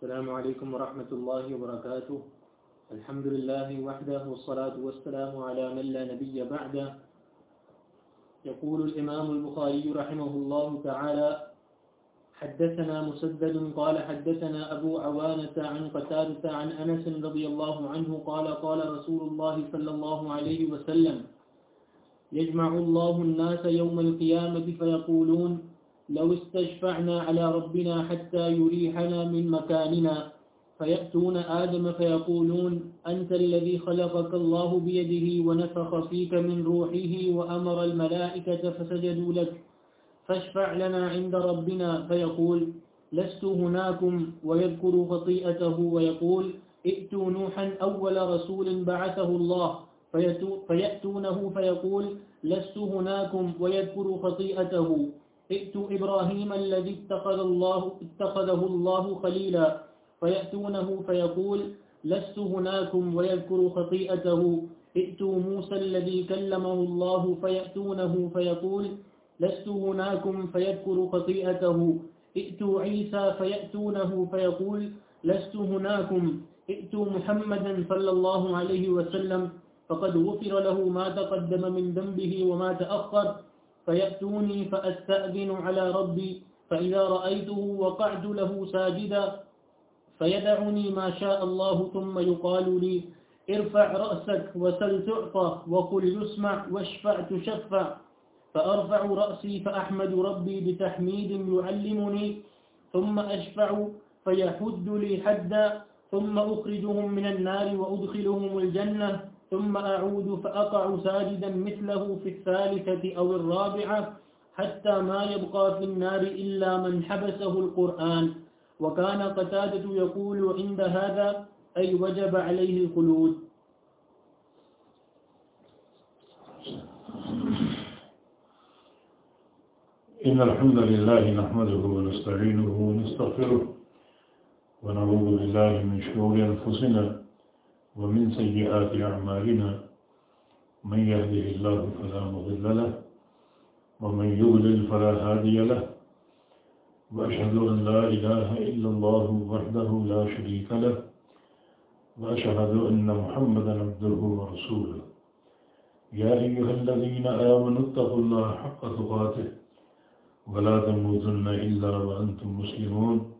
السلام عليكم ورحمة الله وبركاته. الحمد لله وحده والصلاة والسلام على من لا نبي بعده. يقول الإمام البخاري رحمه الله تعالى حدثنا مسدد قال حدثنا أبو عوانة عن قتادة عن أنس رضي الله عنه قال قال رسول الله صلى الله عليه وسلم يجمع الله الناس يوم القيامة فيقولون لو استشفعنا على ربنا حتى يريحنا من مكاننا فيأتون آدم فيقولون، أنت الذي خلقك الله بيده ونفخ فيك من روحه وأمر الملائكة فسجدوا لك. فاشفع لنا عند ربنا، فيقول، لست هناكم ويذكر خطيئته ويقول، ائتوا نوحا أول رسول بعثه الله فيأتونه فيقول، لست هناكم ويذكر خطيئته. ائتوا إبراهيم الذي اتخذ الله اتخذه الله خليلا فيأتونه فيقول، لست هناكم ويذكر خطيئته. ائتوا موسى الذي كلمه الله فيأتونه فيقول، لست هناكم فيذكر خطيئته. ائتوا عيسى فيأتونه فيقول، لست هناكم. ائتوا محمدا صلى الله عليه وسلم، فقد غفر له ما تقدم من ذنبه وما تأخر. فيأتوني فأستأذن على ربي، فإذا رأيته وقعت له ساجدا فيدعني ما شاء الله ثم يقال لي، ارفع رأسك وسل تعطى وقل يسمع واشفع تشفع، فأرفع رأسي فأحمد ربي بتحميد يعلمني، ثم أشفع فيحد لي حدا، ثم أخرجهم من النار وأدخلهم الجنة. ثم أعود فأقع ساجدا مثله في الثالثة أو الرابعة حتى ما يبقى في النار إلا من حبسه القرآن. وكان قتادة يقول عند هذا أي وجب عليه الخلود. إن الحمد لله نحمده ونستعينه ونستغفره ونعوذ بالله من شرور أنفسنا ومن سيئات أعمالنا من يهده الله فلا مضل له ومن يضلل فلا هادي له وأشهد أن لا إله إلا الله وحده لا شريك له وأشهد أن محمدا عبده ورسوله يا أيها الذين آمنوا اتقوا الله حق تقاته ولا تموتن إلا وأنتم مسلمون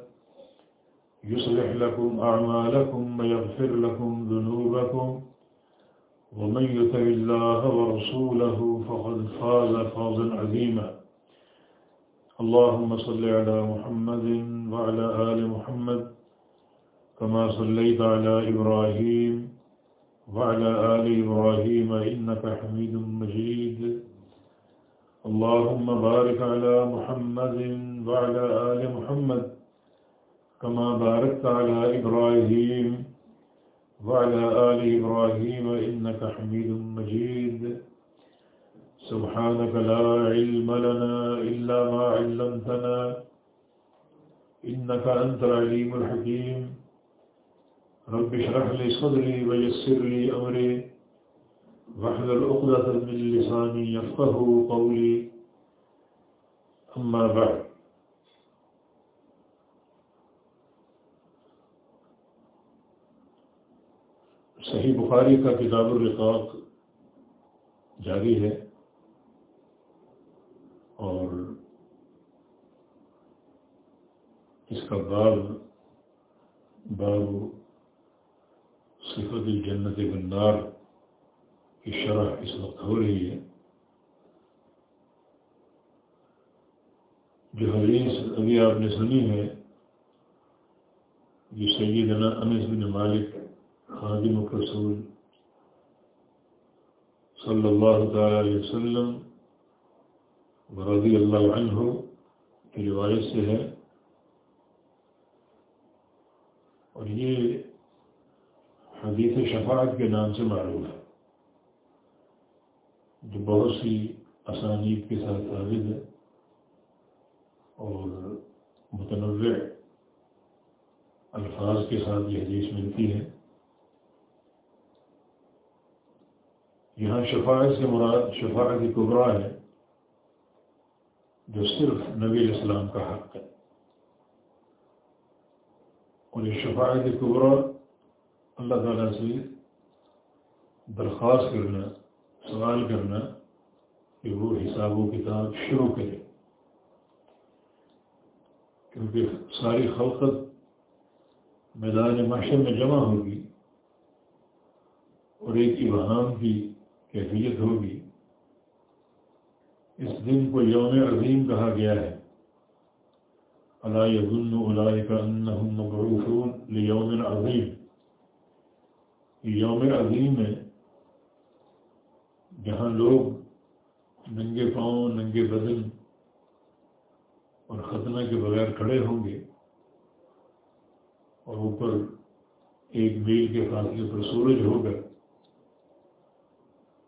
يصلح لكم أعمالكم ويغفر لكم ذنوبكم ومن يطع الله ورسوله فقد فاز فوزا عظيما. اللهم صل على محمد وعلى آل محمد كما صليت على إبراهيم وعلى آل إبراهيم إنك حميد مجيد. اللهم بارك على محمد وعلى آل محمد كما باركت على إبراهيم وعلى آل إبراهيم إنك حميد مجيد. سبحانك لا علم لنا إلا ما علمتنا إنك أنت العليم الحكيم. رب اشرح لي صدري ويسر لي أمري واحلل عقدة من لساني يفقه قولي. أما بعد. صحیح بخاری کا کتاب الرقاق جاری ہے اور اس کا باب باب صفت الجنت بندار کی شرح اس وقت ہو رہی ہے، جو حدیث ابھی آپ نے سنی ہے جو سیدنا انس بن مالک خادم رسول صلی اللہ تعالی علیہ وسلم رضی اللہ عنہ کی روایت سے ہے۔ اور یہ حدیث شفاعت کے نام سے معروف ہے۔ جو بہت سی اسانیت کے ساتھ ثابت ہے۔ اور متنوع الفاظ کے ساتھ یہ حدیث ملتی ہے۔ یہاں شفاعت سے مراد شفاعت قبرا ہے، جو صرف نبی السلام کا حق ہے۔ اور یہ شفاعت قبرا اللہ تعالیٰ سے درخواست کرنا، سوال کرنا کہ وہ حساب و کتاب شروع کرے۔ کیونکہ ساری خلقت میدان معاشر میں جمع ہوگی اور ایک ابہام کی کیفیت ہوگی۔ اس دن کو یوم عظیم کہا گیا ہے۔ اللہ کا یوم عظیم۔ یوم عظیم ہے جہاں لوگ ننگے پاؤں، ننگے بدن اور ختنہ کے بغیر کھڑے ہوں گے اور اوپر ایک میل کے فاصلے پر سورج ہوگا۔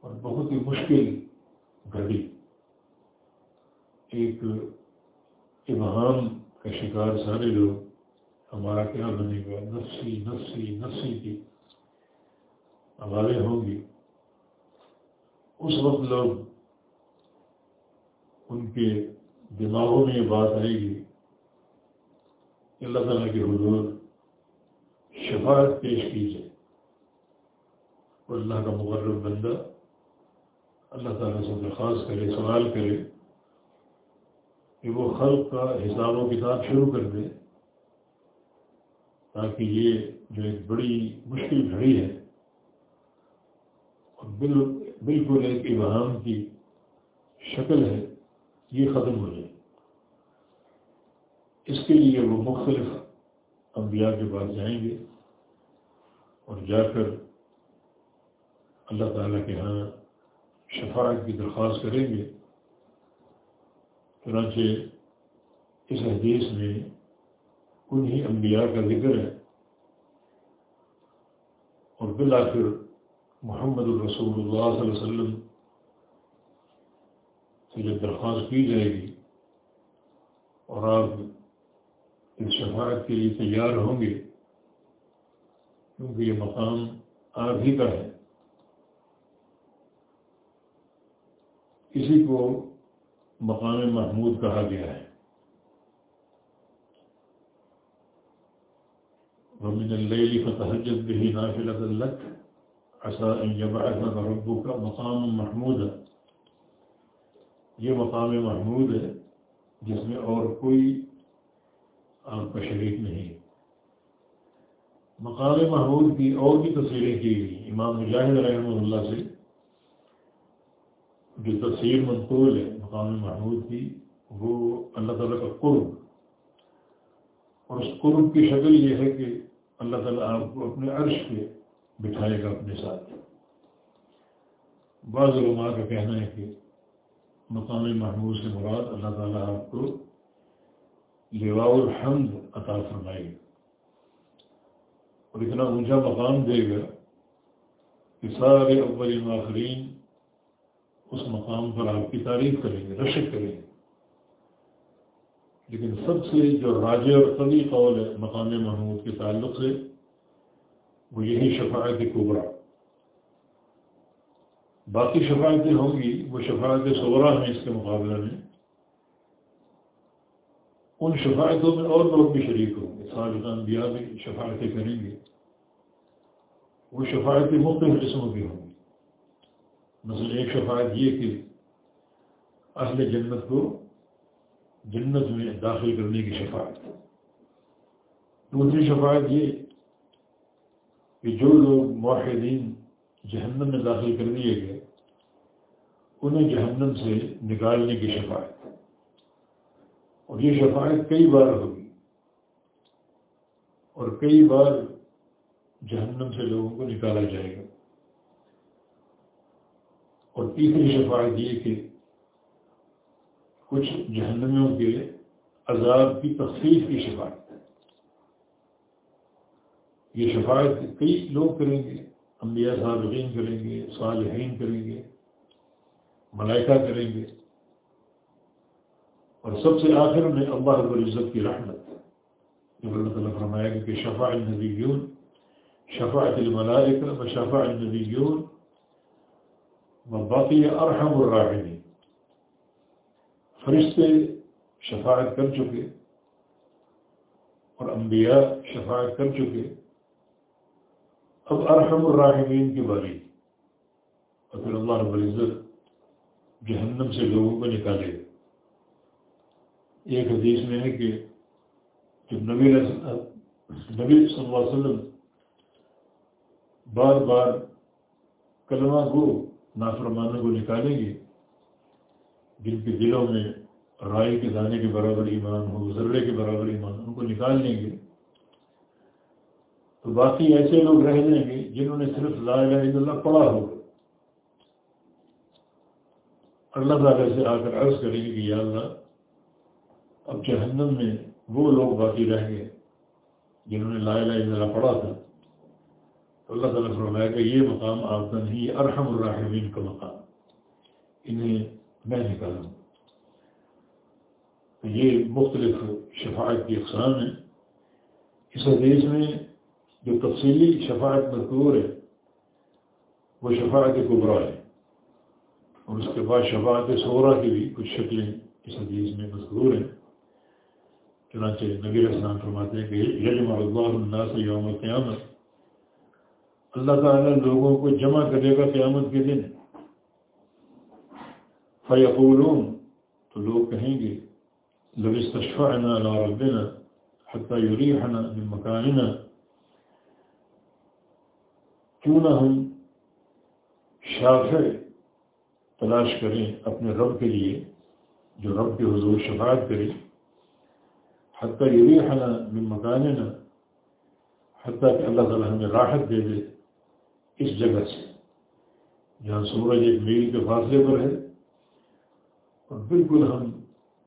اور بہت ہی مشکل گھڑی ایک ابہام کا شکار سارے لوگ ہمارا کیا بنے گا؟ نفسی نفسی نفسی کی آوازیں ہوں گی اس وقت لوگ ان کے دماغوں میں یہ بات آئے گی کہ اللہ تعالیٰ کے حضور شفاعت پیش کیجیے اور اللہ کا مقرر بندہ اللہ تعالیٰ سے درخواست کرے، سوال کرے کہ وہ خلق کا حساب و کتاب شروع کر دے تاکہ یہ جو ایک بڑی مشکل گھڑی ہے اور بالکل ایک ابہام کی شکل ہے، یہ ختم ہو جائے۔ اس کے لیے وہ مختلف انبیاء کے پاس جائیں گے اور جا کر اللہ تعالیٰ کے ہاں شفاعت کی درخواست کریں گے، چنانچہ اس حدیث میں انہی انبیاء کا ذکر ہے اور بالآخر محمد الرسول اللہ صلی اللہ علیہ وسلم سے جب درخواست کی جائے گی اور آپ اس شفاعت کے لیے تیار ہوں گے، کیونکہ یہ مقام آپ ہی کا ہے۔ اسی کو مقام محمود کہا گیا ہے۔ ومن اللیل فتحجد به نافلة لك، عسى ان يبعثك ربك مقام محمود یہ مقام محمود ہے، جس میں اور کوئی آپ کا شریک نہیں۔ مقام محمود کی اور بھی تصویریں کی گئی، امام مجاہد رحمہ اللہ سے۔ جو تصویر منقول ہے، مقام محمود کی، وہ اللہ تعالیٰ کا قرب۔ اور اس قرب کی شکل یہ ہے کہ اللہ تعالیٰ آپ کو اپنے عرش پہ بٹھائے گا اپنے ساتھ۔ بعض علماء کا کہنا ہے کہ مقام محمود سے مراد اللہ تعالیٰ آپ کو لواء الحمد عطا فرمائے گا۔ اور اتنا اونچا مقام دے گا کہ سارے اول آخرین اس مقام پر آپ کی تعریف کریں گے، رشک کریں گے۔ لیکن سب سے جو راج اور قوی قول ہے مقام محمود کے تعلق سے، وہ یہی شفاعت کبرا۔ باقی شفاعتیں ہوں گی، وہ شفاعت صورہ ہیں اس کے مقابلے میں۔ ان شفاعتوں میں اور لوگ بھی شریک ہوں گے ساجدان بیا بھی شفاعتیں کریں گے۔ وہ شفاعتیں مختلف قسموں کی ہوں گی۔ مثلا ایک شفاعت یہ کہ اہل جنت کو جنت میں داخل کرنے کی شفاعت دوسری شفاعت یہ کہ جو لوگ معاہدین جہنم میں داخل کر دیے گئے، انہیں جہنم سے نکالنے کی شفاعت اور یہ شفاعت کئی بار ہوگی۔ اور کئی بار جہنم سے لوگوں کو نکالا جائے گا۔ اور تیسری شفاعت یہ کہ کچھ جہنمیوں کے عذاب کی تخصیص کی شفاعت یہ شفاعت کئی لوگ کریں گے، انبیاء صابقین کریں گے، صالحین کریں گے، ملائکہ کریں گے۔ اور سب سے آخر میں اللہ رب العزت کی رحمت۔ جب اللہ تعالیٰ فرمایا کہ شفا النبیون، شفاعت الملائکہ و شفا النبیون و باقی ارحم الراحمین۔ فرشتے شفاعت کر چکے اور انبیاء شفاعت کر چکے۔ اب ارحم الراحمین کی باری۔ اور پھر اللہ رب العزت جہنم سے لوگوں کو نکالے۔ ایک حدیث میں ہے کہ جب نبی نبی صلی اللہ علیہ وسلم بار بار کلمہ کو نافرمانوں کو نکالیں گے، جن کے دلوں میں رائے کے دانے کے برابر ایمان ہو، ذرے کے برابر ایمان، ان کو نکال لیں گے۔ تو باقی ایسے لوگ رہ جائیں گے جنہوں نے صرف لا الہ الا اللہ پڑھا ہوگا اللہ تعالیٰ سے آ کر عرض کریں گے کہ یا اللہ، اب جہنم میں وہ لوگ باقی رہ گئے جنہوں نے لا الہ الا اللہ پڑھا تھا۔ اللہ تعالیٰ فرمایا کہ یہ مقام آپ کا نہیں، یہ ارحم الرحمین کا مقام۔ انہیں میں نکالوں تو یہ مختلف شفاعت کی اقسام ہیں۔ اس حدیث میں جو تفصیلی شفاعت مذکور ہے، وہ شفاعت قبرا ہے۔ اور اس کے بعد شفاعت سورا کی بھی کچھ شکلیں اس حدیث میں مذکور ہیں۔ چنانچہ نبی اسلام فرماتے ہیں کہ یجم اللہ اللہ سے یوم قیامت اللہ تعالیٰ لوگوں کو جمع کرے گا قیامت کے دن فیقولون تو لوگ کہیں گے، لو استشفعنا على ربنا حتى يريحنا من مكاننا۔ کیوں نہ ہم شافع تلاش کریں اپنے رب کے لیے، جو رب کے حضور شفاعت کرے۔ حتیٰ یریحنا من مکاننا حتیٰ کہ اللہ تعالیٰ ہمیں راحت دے دے۔ اس جگہ سے۔ جہاں سورج ایک میل کے فاصلے پر ہے اور بالکل ہم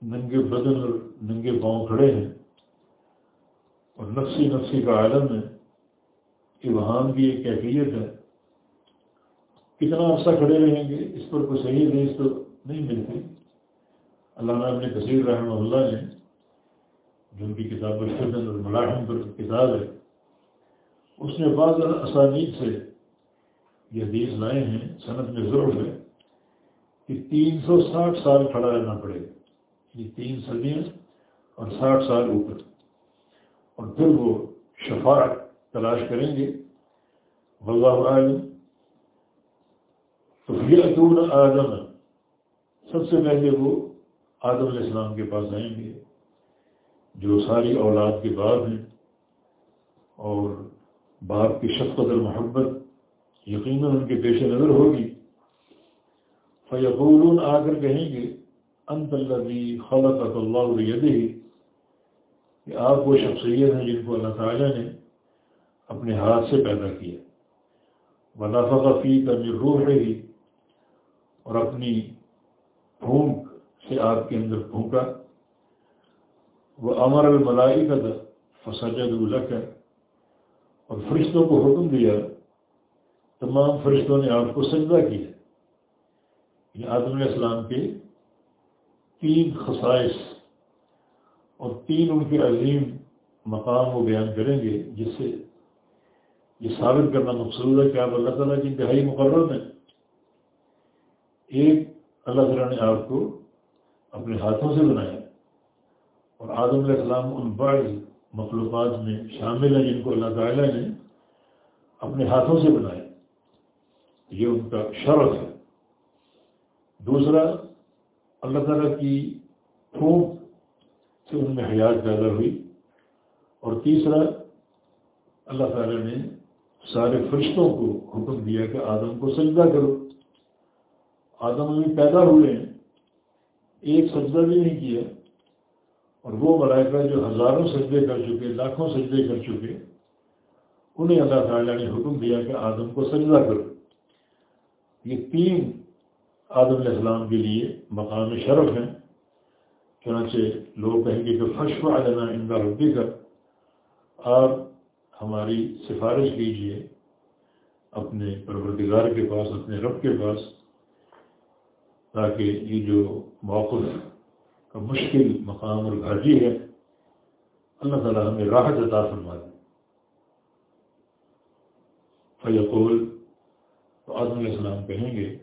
ننگے بدن اور ننگے پاؤں کھڑے ہیں اور نفسی نفسی کا عالم ہے۔ کہ وہاں بھی ایک کیفیت ہے۔ کتنا عرصہ کھڑے رہیں گے، اس پر کوئی صحیح ریس تو نہیں ملتی۔ علامہ ابن کثیر رحمہ اللہ نے، جو ان کی کتاب الفدن اور ملاحم پر کتاب ہے، اس نے بعض اسانید سے یہ حدیث لائے ہیں، صنعت میں ضرور ہے کہ تین سو ساٹھ سال کھڑا رہنا پڑے۔ یہ تین صدیاں اور ساٹھ سال اوپر۔ اور پھر وہ شفاعت تلاش کریں گے۔ واللہ عالم۔ تو یہ اتون آدم۔ سب سے پہلے وہ آدم علیہ السلام کے پاس آئیں گے۔ جو ساری اولاد کے بعد ہیں اور باپ کی شفقت اور محبت یقیناً ان کے پیش نظر ہوگی۔ فیقولون آ کر کہیں گے، انت الذي خلقك الله بيده کہ آپ وہ شخصیت ہیں جن کو اللہ تعالیٰ نے اپنے ہاتھ سے پیدا کیا۔ ونفق فی کا روح ہی اور اپنی پھونک سے آپ کے اندر پھونکا۔ وہ امر الملائی کا تھا فسجد الک اور فرشتوں کو حکم دیا تمام فرشتوں نے آپ کو سجدہ کیا۔ یہ آدم علیہ السلام کے تین خصائص اور تین ان کے عظیم مقام کو بیان کریں گے، جس سے یہ ثابت کرنا مقصود ہے کہ آپ اللہ تعالیٰ کی انتہائی مقرر میں ایک، اللہ تعالیٰ نے آپ کو اپنے ہاتھوں سے بنایا اور آدم علیہ السلام ان بعض مخلوقات میں شامل ہیں جن کو اللہ تعالیٰ نے اپنے ہاتھوں سے بنایا۔ یہ ان کا شرف ہے دوسرا، اللہ تعالیٰ کی پھونک سے ان میں حیات پیدا ہوئی۔ اور تیسرا، اللہ تعالیٰ نے سارے فرشتوں کو حکم دیا کہ آدم کو سجدہ کرو۔ آدم ابھی پیدا ہوئے ہیں ایک سجدہ بھی نہیں کیا، اور وہ ملائکہ جو ہزاروں سجدے کر چکے، لاکھوں سجدے کر چکے، انہیں اللہ تعالیٰ نے حکم دیا کہ آدم کو سجدہ کرو۔ یہ تین آدم علیہ السلام کے لیے مقام شرف ہیں۔ چنانچہ لوگ کہیں گے کہ فشف علینا اندر ربی کا آپ ہماری سفارش کیجیے اپنے پروردگار کے پاس، اپنے رب کے پاس، تاکہ یہ جو موقف کا مشکل مقام اور گھاٹی ہے، اللہ تعالیٰ ہمیں راحت عطا فرما دے۔ فیقول تو آدم علیہ السلام کہیں گے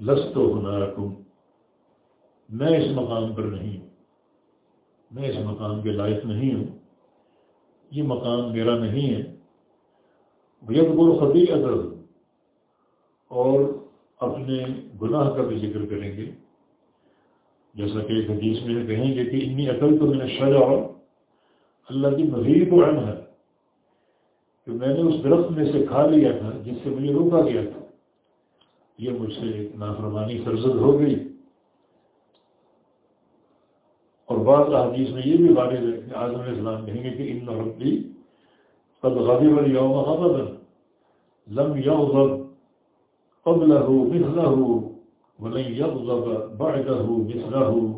لست و ہنارکم، میں اس مقام پر نہیں ہوں میں اس مقام کے لائق نہیں ہوں، یہ مقام میرا نہیں ہے۔ بھید گرو خطی ادر اور اپنے گناہ کا بھی ذکر کریں گے۔ جیسا کہ ایک حدیث میں کہیں گے کہ انی عقل تو میں نے شجا اللہ کی مزید کو ہے کہ میں نے اس درخت میں سے کھا لیا تھا، جس سے مجھے روکا گیا تھا۔ یہ مجھ سے نافرمانی سرزد ہو گئی۔ اور بعض حدیث میں یہ بھی واضح ہے کہ آزم السلام کہیں گے کہ ان ربی قد غضب اليوم غضبا لم يغضب قبله مثله ولن يغضب بعده مثله۔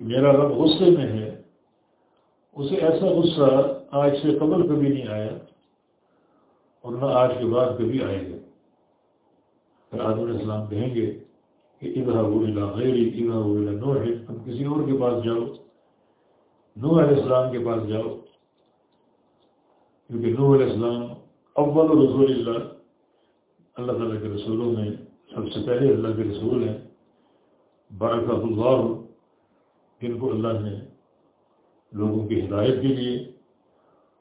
میرا رب غصے میں ہے، اسے ایسا غصہ آج سے قبل کبھی نہیں آیا اور نہ آج کے بعد کبھی آئے گا۔ پھر آدم علیہ السلام کہیں گے کہ ادھر وہ غیری ادھر وہ نو ہے تم کسی اور کے پاس جاؤ۔ نو علیہ السلام کے پاس جاؤ۔ کیونکہ نو علیہ السلام اول رسول اللہ اللہ تعالیٰ کے رسولوں میں سب سے پہلے اللہ کے رسول ہیں۔ بارکہ اللہ جن کو اللہ نے لوگوں کی ہدایت کے لیے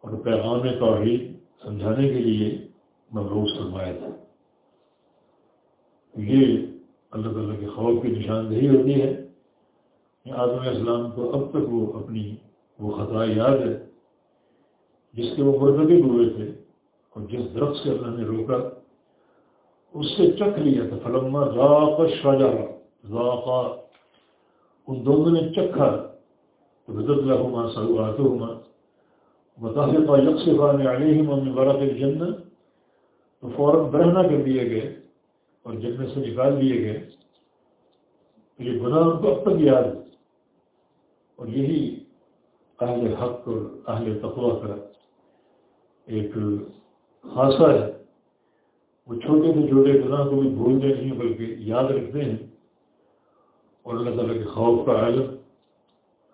اور پیغام توحید سمجھانے کے لیے مبروس فرمایا تھا۔ یہ اللہ تعالیٰ کے خوف کی نشاندہی ہوتی ہے آدم علیہ السلام کو اب تک وہ اپنی وہ خطا یاد ہے جس کے وہ مرتب ہوئے تھے اور جس درخت سے اللہ نے روکا، اس سے چکھ لیا تھا۔ فلما ذاق شاجا ذاقا ان دونوں نے چکھا۔ تو بدت لہما سلواتہما متحفہ یکسفہ میں علیہم من ورق الجنہ، تو فوراً برہنا کر دیے گئے اور جنت سے نکال دیے گئے۔ تو یہ گناہ ان کو اب تک یاد ہے۔ اور یہی اہل حق اور اہل تقوی کا ایک خاصہ ہے۔ وہ چھوٹے سے چھوٹے گناہ کو بھی بھولتے نہیں بلکہ یاد رکھتے ہیں۔ اور اللہ تعالیٰ کے خوف کا عالم،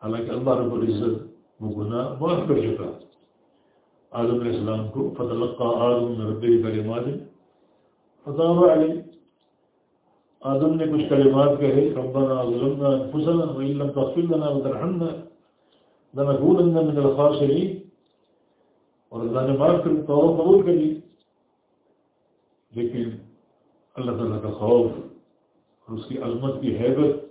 حالانکہ اللہ رب العزت وہ گناہ معاف کر چکا آدم علیہ السلام کو فتح آدم رب کلمات فتح علیہ آدم نے کچھ کلمات کہے، ربنا ظلمنا انفسنا وإن لم تغفر لنا وترحمنا لنكونن من الخاسرين اور اللہ نے معاف کر تو قبول کر لی. لیکن اللہ تعالیٰ کا خوف اور اس کی عظمت کی حیبت،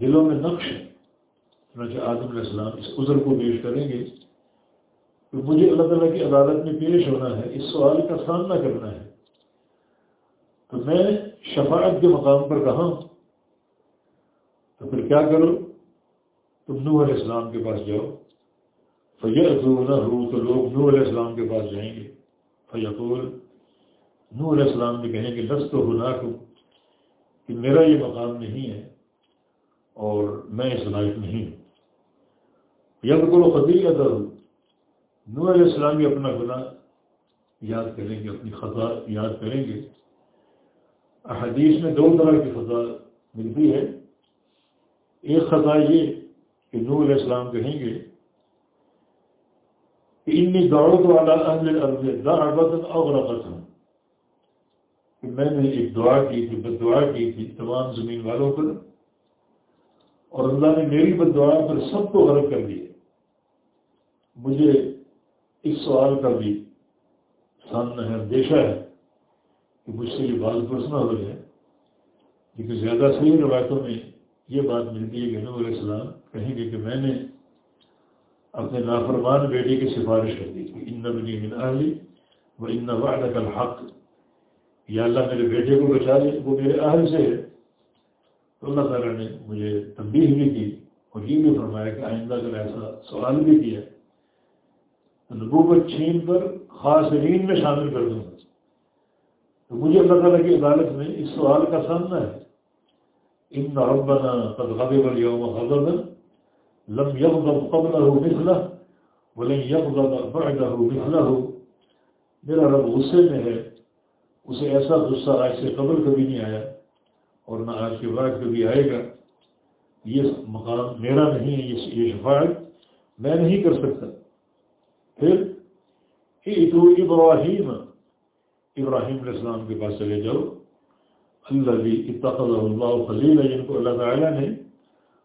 دلوں میں نقش ہے آدم علیہ السلام اس عذر کو پیش کریں گے۔ کہ مجھے اللہ تعالیٰ کی عدالت میں پیش ہونا ہے، اس سوال کا سامنا کرنا ہے۔ تو میں شفاعت کے مقام پر کہاں تو پھر کیا کرو؟ تم نوح علیہ السلام کے پاس جاؤ۔ فیت نہ ہو تو لوگ نور علیہ السلام کے پاس جائیں گے۔ فیقول نور علیہ السلام بھی کہیں گے لست تو ہو کہ میرا یہ مقام نہیں ہے اور میں اس لائق نہیں ہوں۔ یا کرو خطی کا در نور علیہ السلام بھی اپنا گناہ یاد کریں گے، اپنی خطا یاد کریں گے۔ احادیث میں دو طرح کی خطا ملتی ہے۔ ایک خطا یہ کہ نور علیہ السلام کہیں گے کہ انی دعوت والا اہل ارض دعوت اغرقت ہوں کہ میں نے ایک دعا کی تھی، بد دعا کی تھی تمام زمین والوں پر، اور اللہ نے میری بد دعا پر سب کو غرق کر دیا۔ مجھے اس سوال کا بھی سامنا ہے اندیشہ ہے کہ مجھ سے یہ بات پرسنا ہو جائے لیکن زیادہ صحیح روایتوں میں یہ بات ملتی ہے کہ نور علیہ السلام کہیں گے کہ میں نے اپنے نافرمان بیٹی کی سفارش کر دی، کہ ان بنی من اہلی وہ ان وعدک الحق، یا اللہ میرے بیٹے کو بچا لے، وہ میرے اہل سے ہے۔ تو اللہ تعالیٰ نے مجھے تنبیہ بھی کی اور یہ بھی فرمایا کہ آئندہ اگر ایسا سوال بھی کیا نبوت چھین کر خاص میں شامل کر دوں۔ گا تو مجھے اللہ تعالیٰ کی عدالت میں اس سوال کا سامنا ہے۔ ان ربنا قد غضب اليوم غضبا لم يغضب قبله مثله بولیں یکم فائدہ ہو ہو میرا رب غصے میں ہے۔ اسے ایسا غصہ آج سے قبل کبھی نہیں آیا اور نہ آج کے بعد کبھی آئے گا۔ یہ مقام میرا نہیں ہے، یہ شفاعت میں نہیں کر سکتا۔ پھر تو ابراہیم ابراہیم علیہ السلام کے پاس چلے جاؤ۔ اللہ بھی اتخذ اللہ خلیل ہے جن یعنی کو اللہ تعالیٰ نے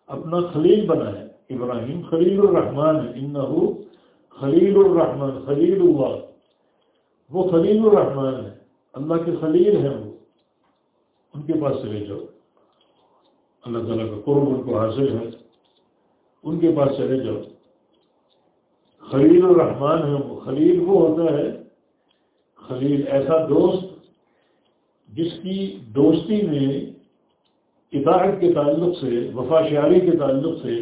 اپنا خلیل بنایا۔ ابراہیم خلیل الرحمن ہے۔ ان خلیل الرحمن، خلیل اللہ۔ وہ خلیل الرحمن ہے۔ اللہ کے خلیل ہیں وہ۔ ان کے پاس چلے جاؤ۔ اللہ تعالیٰ کا قرب ان کو حاصل ہے۔ ان کے پاس چلے جاؤ۔ خلیل الرحمن ہے وہ خلیل وہ ہوتا ہے، خلیل ایسا دوست جس کی دوستی میں اطاعت کے تعلق سے، وفا شعری کے تعلق سے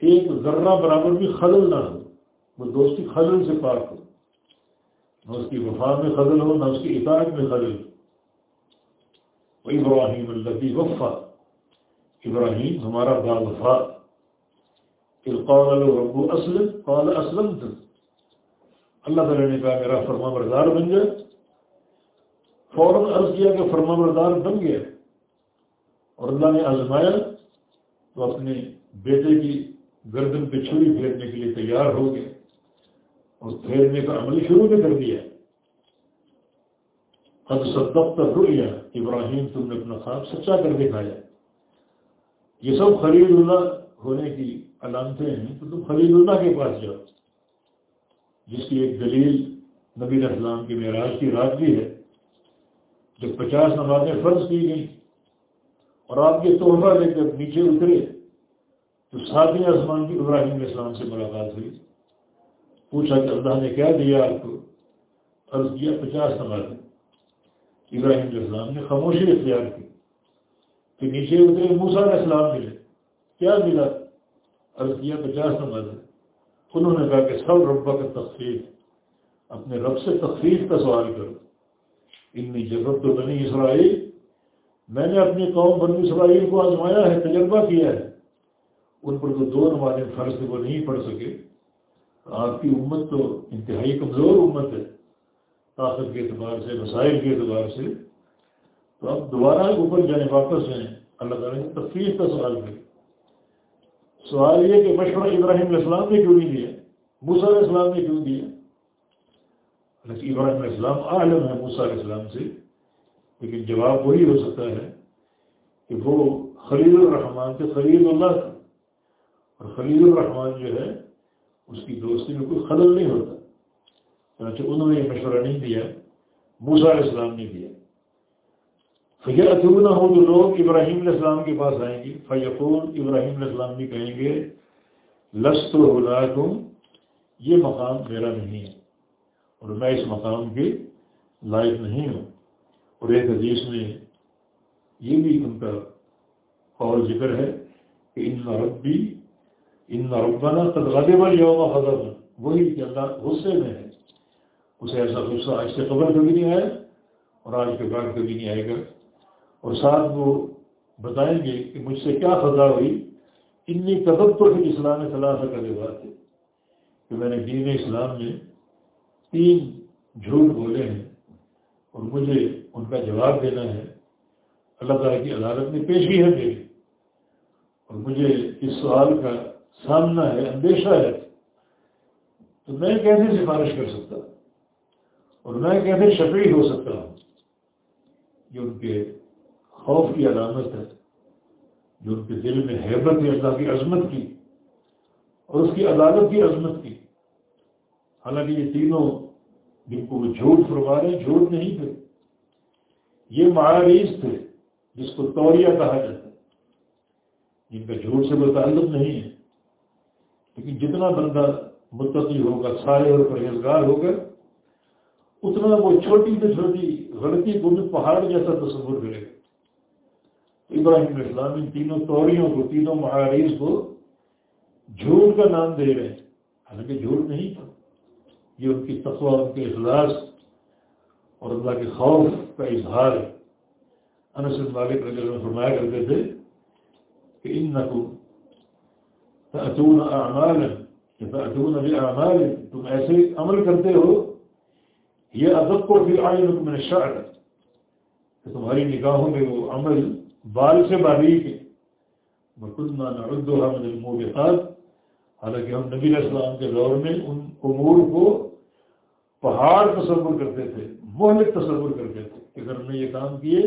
ایک ذرہ برابر بھی خلل نہ ہو، وہ دوستی خلل سے پاک ہو۔ نہ اس کی وفا میں خلل ہو، نہ اس کی اطاعت میں خلل ہو۔ ابراہیم اللہ کی وفا۔ ابراہیم ہمارا با وفا۔ قال ربو اسلم، قال اسلم اللہ تعالیٰ نے کہا، میرا فرما بردار بن جائے فوراً عرض کیا کہ فرما بردار بن گیا۔ اور اللہ نے آزمایا تو اپنے بیٹے کی گردن پہ چھری پھیرنے کے لیے تیار ہو گئے اور پھیرنے کا عمل شروع بھی کر دیا۔ اب صدق تک ریا ابراہیم تم نے اپنا خواب سچا کر دکھایا۔ یہ سب خرید اللہ ہونے کی علامتیں ہیں تو تم خلید اللہ کے پاس جاؤ۔ جس کی ایک دلیل نبی اسلام کی معراج کی رات بھی ہے۔ جب پچاس نمازیں فرض کی گئیں اور آپ کے تحفہ لے کر نیچے اترے، تو ساتویں آسمان کی ابراہیم علیہ السلام سے ملاقات ہوئی۔ پوچھا کہ اللہ نے کیا دیا آپ کو؟ عرض کیا، پچاس نمازیں۔ ابراہیم علیہ السلام نے خاموشی اختیار کی کہ نیچے اترے موسا علیہ السلام ملے۔ کیا ملا؟ عرض کیا پچاس نمازیں انہوں نے کہا کہ سب ربا کا تخفیف، اپنے رب سے تخفیف کا سوال کرو۔ اتنی ضرورت تو بنی اسرائیل، میں نے اپنی قوم بنی اسرائیل کو آزمایا ہے، تجربہ کیا ہے۔ ان پر تو دو نمازیں فرض وہ نہیں پڑھ سکے۔ آپ کی امت تو انتہائی کمزور امت ہے طاقت کے اعتبار سے، وسائل کے اعتبار سے۔ تو اب دوبارہ اوپر جانے واپس ہیں اللہ تعالیٰ نے تفریح کا سوال کرے۔ سوال یہ کہ مشورہ ابراہیم علیہ السلام نے کیوں نہیں دیا؟ موسیٰ علیہ السلام نے کیوں دیا؟ ابراہیم علیہ السلام عالم ہے موسیٰ علیہ السلام سے، لیکن جواب وہی ہو سکتا ہے کہ وہ خلیل الرحمان سے خلیل اللہ تھا اور خلیل الرحمان جو ہے، اس کی دوستی میں کوئی خلل نہیں ہوتا۔ چنانچہ انہوں نے یہ مشورہ نہیں دیا موسا علیہ السلام نے دیا۔ فجر اتنا ہو جو لوگ ابراہیم علیہ السلام کے پاس آئیں گے۔ فیقول ابراہیم علیہ السلام بھی کہیں گے، لست و یہ مقام میرا نہیں ہے اور میں اس مقام کے لائق نہیں ہوں۔ اور ایک حدیث میں یہ بھی ان کا قول ذکر ہے کہ ان ربی، ان ربانہ تدغلے والی یوم حضر وہی کہ اللہ غصے میں ہے۔ اسے ایسا غصہ آج سے قبر کبھی نہیں آیا اور آج کے بعد کبھی نہیں آئے گا۔ اور ساتھ وہ بتائیں گے کہ مجھ سے کیا خطا ہوئی؟ اتنی قدم تو پھر اسلام صلاح کا بات ہے کہ میں نے دین اسلام میں تین جھوٹ بولے ہیں اور مجھے ان کا جواب دینا ہے۔ اللہ تعالیٰ کی عدالت میں پیشی ہے میری۔ اور مجھے اس سوال کا سامنا ہے، اندیشہ ہے۔ تو میں کیسے سفارش کر سکتا اور میں کیسے شفیع ہو سکتا ہوں؟ جو ان کے خوف کی علامت ہے جو ان کے دل میں حیبت ہے اللہ کی عظمت کی اور اس کی عدالت کی عظمت کی۔ حالانکہ یہ تینوں جن کو وہ جھوٹ فرما رہے جھوٹ نہیں تھے۔ یہ معاریز تھے جس کو توریہ کہا جاتا ہے۔ جن کا جھوٹ سے وہ تعلق نہیں ہے۔ لیکن جتنا بندہ متقی ہوگا، سارے اور پرہیزگار ہوگا، اتنا وہ چھوٹی سے چھوٹی غلطی کو بھی پہاڑ جیسا تصور کرے گا۔ ابراہیم اسلام ان تینوں توریوں کو، تینوں معاریز کو جھوٹ کا نام دے رہے ہیں۔ حالانکہ جھوٹ نہیں تھا۔ یہ ان کی تقوی، ان کے اخلاص اور اللہ کے خوف کا اظہار ہے۔ انس مالک رضی اللہ فرمایا کرتے تھے کہ ان نقو اعمال کہ نبی اعمال تم ایسے عمل کرتے ہو، یہ ادب کو بھی آئے میں شاعر کہ تمہاری نگاہوں میں وہ عمل بال سے باریک ہے بکلنا نردو حمد الموبقات حالانکہ ہم نبی علیہ السلام کے دور میں ان امور کو پہاڑ تصور کرتے تھے مہلک تصور کرتے تھے کہ اگر ہم نے یہ کام کیے،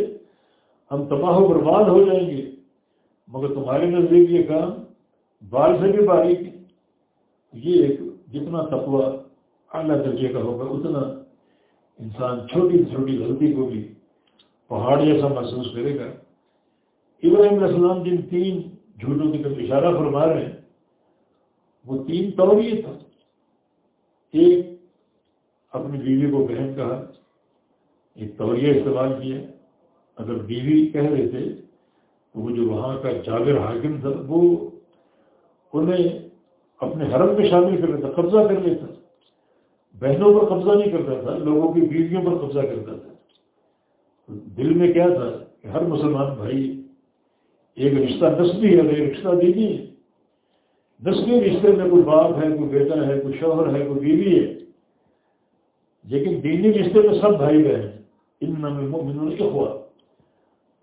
ہم تباہ و برباد ہو جائیں گے۔ مگر تمہارے نزدیک یہ کام بال سے بھی باریک ہے یہ ایک جتنا تقوی اعلیٰ درجے کا ہوگا، اتنا انسان چھوٹی چھوٹی غلطی کو بھی پہاڑ جیسا محسوس کرے گا۔ ابراہیم علیہ السلام جن تین جھوٹوں کی طرف اشارہ فرما رہے ہیں، وہ تین توریے تھا۔ ایک، اپنی بیوی کو بہن کہا، ایک توریہ استعمال کیا۔ اگر بیوی کہہ رہے تھے، تو وہ جو وہاں کا جاگر حاکم تھا، وہ انہیں اپنے حرم میں شامل کر لیتا، قبضہ کر لیتا۔ بہنوں پر قبضہ نہیں کرتا تھا، لوگوں کی بیویوں پر قبضہ کرتا تھا۔ دل میں کیا تھا کہ ہر مسلمان بھائی ایک رشتہ نسبی ہے ایک رشتہ دینی ہے۔ نسبی رشتے میں کوئی باپ ہے، کوئی بیٹا ہے، کوئی شوہر ہے، کوئی بیوی ہے۔ لیکن دینی رشتے میں سب بھائی بہن ان نموں کے ہوا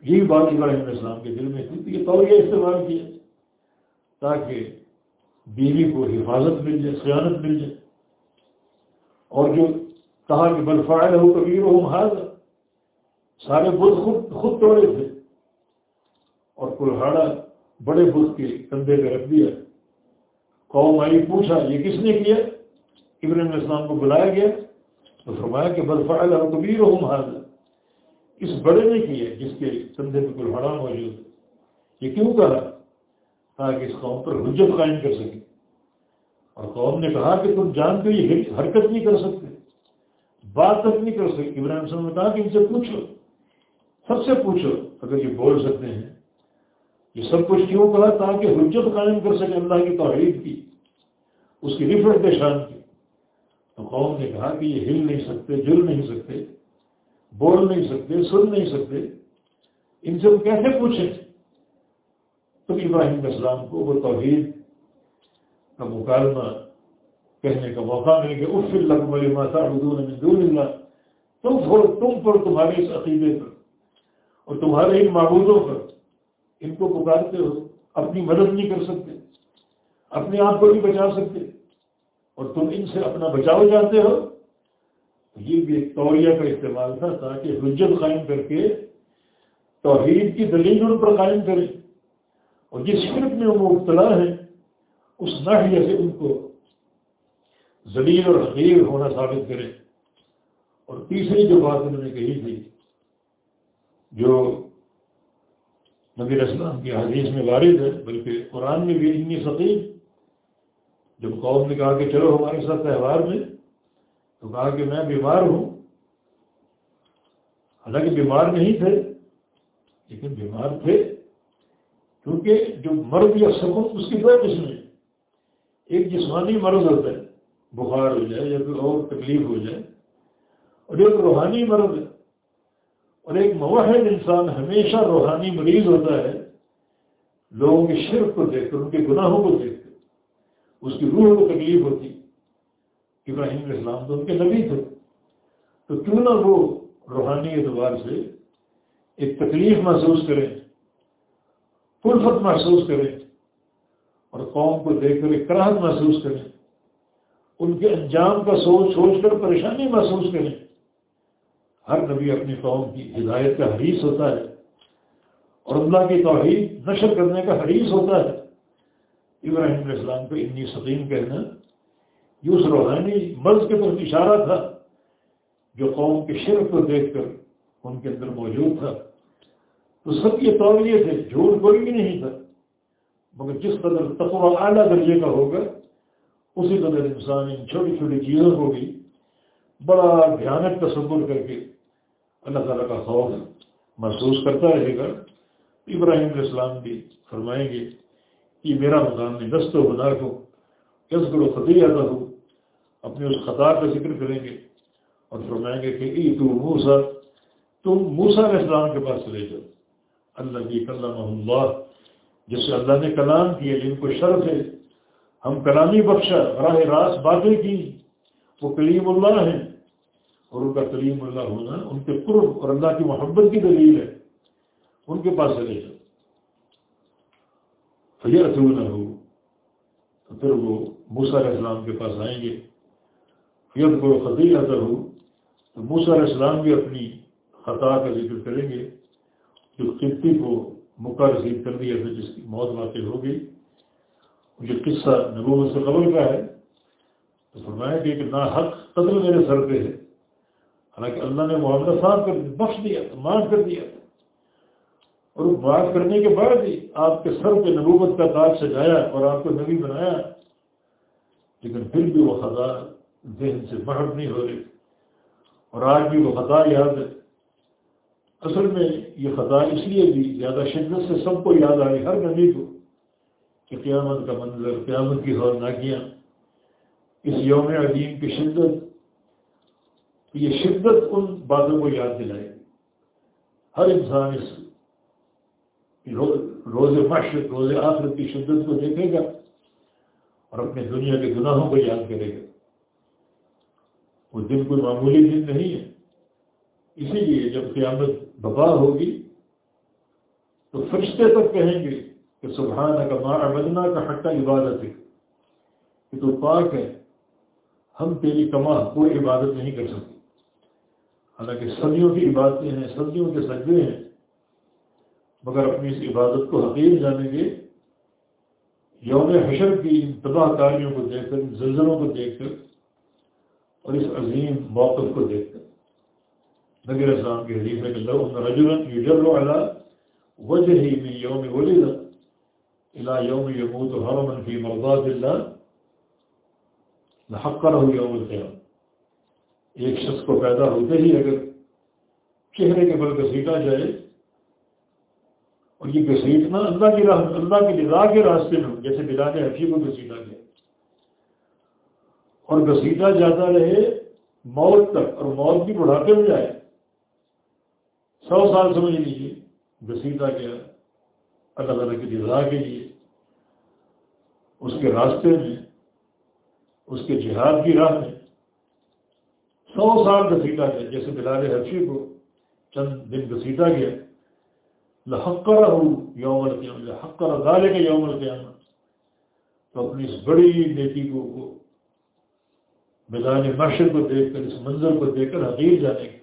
یہی بات ابراہیم السلام کے دل میں تھی یہ استعمال کیا۔ تاکہ بیوی کو حفاظت مل جائے سیانت مل جائے۔ اور جو کہا کہ بلفائل ہو کبیر ہو محاذ سارے بدھ خود خود توڑے تھے۔ اور کلہاڑا بڑے بدھ کے کندھے پہ رکھ دیا۔ قوم آئی، پوچھا، یہ کس نے کیا؟ ابراہیم اسلام کو بلایا گیا تو فرمایا کہ بلفائل ہو کبیر ہو محاذ اس بڑے نے کیا جس کے کندھے پہ کلہاڑا موجود یہ کیوں کہا؟ تاکہ اس قوم پر حجت قائم کر سکے۔ اور قوم نے کہا کہ تم جان کے یہ حرکت نہیں کر سکتے۔ بات تک نہیں کر سکتے ابراہیم صاحب نے کہا کہ ان سے پوچھو۔ سب سے پوچھو، اگر یہ بول سکتے ہیں۔ یہ سب کچھ کیوں کہا تاکہ حجت قائم کر سکے اللہ کی توحید کی، اس کی رفت شان کی۔ تو قوم نے کہا کہ یہ ہل نہیں سکتے، جل نہیں سکتے، بول نہیں سکتے، سن نہیں سکتے۔ ان سے وہ کیسے پوچھیں؟ تو ابراہیم السلام کو وہ توحید کا مکالمہ کہنے کا موقع ملے کہ اف اللہ ماتا اللہ، تم تم پر، تمہارے اس عقیدے پر اور تمہارے ان معبودوں پر۔ ان کو پکارتے ہو، اپنی مدد نہیں کر سکتے، اپنے آپ کو نہیں بچا سکتے، اور تم ان سے اپنا بچاؤ چاہتے ہو یہ بھی ایک توریہ کا استعمال تھا تاکہ حجت قائم کر کے توحید کی دلیل ان پر قائم کرے اور جس شرک میں وہ مبتلا ہے اس ناحیے سے ان کو زلیل اور حقیر ہونا ثابت کرے اور تیسری جو بات انہوں نے کہی تھی، جو نبی اسلام کی حدیث میں وارد ہے، بلکہ قرآن میں بھی اتنی ثقیب جب قوم نے کہا کہ چلو ہمارے ساتھ تہوار میں، تو کہا کہ میں بیمار ہوں۔ حالانکہ بیمار نہیں تھے، لیکن بیمار تھے۔ کیونکہ جو مرض یا سکون اس کی دو قسمیں ایک جسمانی مرض ہوتا ہے، بخار ہو جائے یا کوئی اور تکلیف ہو جائے، اور ایک روحانی مرض ہے۔ اور ایک موحد انسان ہمیشہ روحانی مریض ہوتا ہے۔ لوگوں کے شرف کو دیکھ کر، ان کے گناہوں کو دیکھ کر، اس کی روح کو تکلیف ہوتی۔ ابراہیم علیہ السلام تو ان کے نبی تھے۔ تو کیوں نہ وہ روحانی اعتبار سے ایک تکلیف محسوس کریں الفت محسوس کریں، اور قوم کو دیکھ کر ایک کراہت محسوس کریں۔ ان کے انجام کا سوچ سوچ کر پریشانی محسوس کریں۔ ہر نبی اپنی قوم کی ہدایت کا حریث ہوتا ہے اور اللہ کی توحید نشر کرنے کا حریث ہوتا ہے۔ ابراہیم علیہ السلام کو اتنی سقیم کہنا یہ اس روحانی مرض کے طرف اشارہ تھا جو قوم کے شرف کو دیکھ کر ان کے اندر موجود تھا۔ تو سب یہ تولیے تھے، جھوٹ کوئی بھی نہیں تھا۔ مگر جس قدر تقوی اعلیٰ درجے کا ہوگا، اسی قدر انسان ان چھوٹی چھوٹی چیزوں کو بھی بڑا بھیانک تصور کر کے اللہ تعالیٰ کا خوف محسوس کرتا رہے گا۔ ابراہیم علیہ السلام بھی فرمائیں گے کہ میرا مقام میں دست و بنا کو کس گڑو خطی آتا ہو۔ اپنے اس خطا کا ذکر کریں گے اور فرمائیں گے کہ ای تو موسا تم موسا علیہ السلام کے پاس چلے جاؤ۔ اللہ کی کلام اللہ، جس سے اللہ نے کلام کیے، جن کو شرف ہے۔ ہم کلامی بخشا راہ راست باتیں کی۔ وہ کلیم اللہ ہیں۔ اور ان کا کلیم اللہ ہونا ان کے قرب اور اللہ کی محبت کی دلیل ہے، ان کے پاس چلے جاؤ۔ فیت نہ ہو تو پھر وہ موسا علیہ السلام کے پاس آئیں گے۔ فیت کو خطی اثر ہو تو موسا علیہ السلام بھی اپنی خطا کا ذکر کریں گے، جو خطی کو مکہ رسید کر دیا تھا جس کی موت واقع ہو گئی۔ جو قصہ نبوت سے قبل کا ہے۔ تو فرمایا کہ نہ حق قدر میرے سر پہ ہے۔ حالانکہ اللہ نے معاملہ صاف کر دیا بخش دیا تھا معاف کر دیا۔ تھا اور معاف کرنے کے بعد ہی آپ کے سر پہ نبوت کا تاج سجایا اور آپ کو نبی بنایا۔ لیکن پھر بھی وہ خطا ذہن سے بڑھ نہیں ہو رہی۔ اور آج بھی وہ خطا یاد ہے۔ اصل میں یہ خطا اس لیے بھی زیادہ شدت سے سب کو یاد آئی، ہر نبی کو، کہ قیامت کا منظر، قیامت کی ہو ناکیاں اس یوم عظیم کی شدت یہ شدت ان باتوں کو یاد دلائے۔ ہر انسان اس روز مشرق روز آخرت کی شدت کو دیکھے گا اور اپنے دنیا کے گناہوں کو یاد کرے گا۔ وہ دن کوئی معمولی دن نہیں ہے۔ اسی لیے جب قیامت بپا ہوگی تو فرشتے تک کہیں گے کہ سبحانہ کا ماں بدنا کا حقہ عبادت ہے کہ تو پاک ہے۔ ہم تیری کما کوئی عبادت نہیں کر سکتے۔ حالانکہ صدیوں کی عبادتیں ہیں، صدیوں کے سجدے ہیں۔ مگر اپنی اس عبادت کو حقیق جانیں گے۔ یوم حشر کی ان تباہ کاریوں کو دیکھ کر، ان زلزلوں کو دیکھ کر اور اس عظیم موقف کو دیکھ کر۔ نبی اسلام کی حدیث ہے کہ لو رجولن یجر علی وجہ ہی میں یوم ولد الى یوم یموت حرما فی مرضات اللہ لحق رہو یوم القیام ایک شخص کو پیدا ہوتے ہی اگر چہرے کے بل گھسیٹا جائے اور یہ گھسیٹنا اللہ کی راہ اللہ کی رضا کے راستے میں جیسے بلال حفیظ کو گھسیٹا گیا اور گھسیٹا جاتا رہے موت تک، اور موت بھی بڑھاتے میں جائے سو سال سمجھ لیجیے گسیتا گیا اللہ تعالیٰ کی رضا کے لیے۔ اس کے راستے میں، اس کے جہاد کی راہ میں سو سال گسیٹا گیا، جیسے بلال حفشی کو چند دن گسیٹا گیا۔ لحقر ہوں یوم القیام حقر ادالے کے یوم القیام تو اپنی اس بڑی نیتی کو میدان معاشر کو دیکھ کر، اس منظر کو دیکھ کر حقیق جانے کے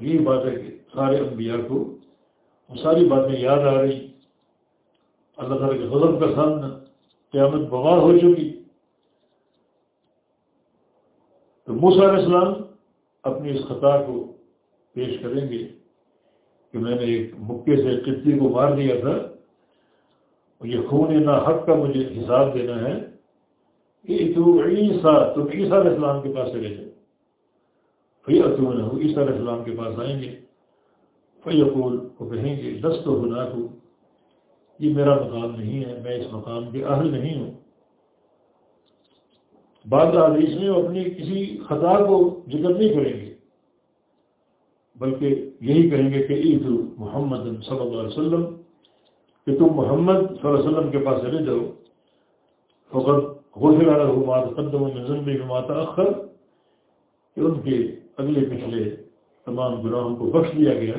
یہ بات ہے کہ سارے انبیاء کو وہ ساری باتیں یاد آ رہی۔ اللہ تعالیٰ کے غضب کا سامنا قیامت بغار ہو چکی۔ تو علیہ السلام اپنی اس خطا کو پیش کریں گے کہ میں نے ایک مکے سے قطی کو مار دیا تھا اور یہ خون نہ حق کا مجھے حساب دینا ہے کہ تو عیسیٰ تم عیسیٰ علیہ السلام کے پاس چلے جاؤ۔ فیعتون عیسیٰ علیہ السلام کے پاس آئیں گے۔ فیقول، وہ کہیں گے دست و گناہ کو یہ میرا مقام نہیں ہے، میں اس مقام کے اہل نہیں ہوں۔ بعض حدیث میں وہ اپنی کسی خطا کو ذکر نہیں کریں گے، بلکہ یہی کہیں گے کہ عید محمد صلی اللہ علیہ وسلم، کہ تم محمد صلی اللہ علیہ وسلم کے پاس چلے جاؤ فقط غفر علیہ قدم و نظم ماتا اخر کہ ان کے اگلے پچھلے تمام گناہوں کو بخش دیا گیا۔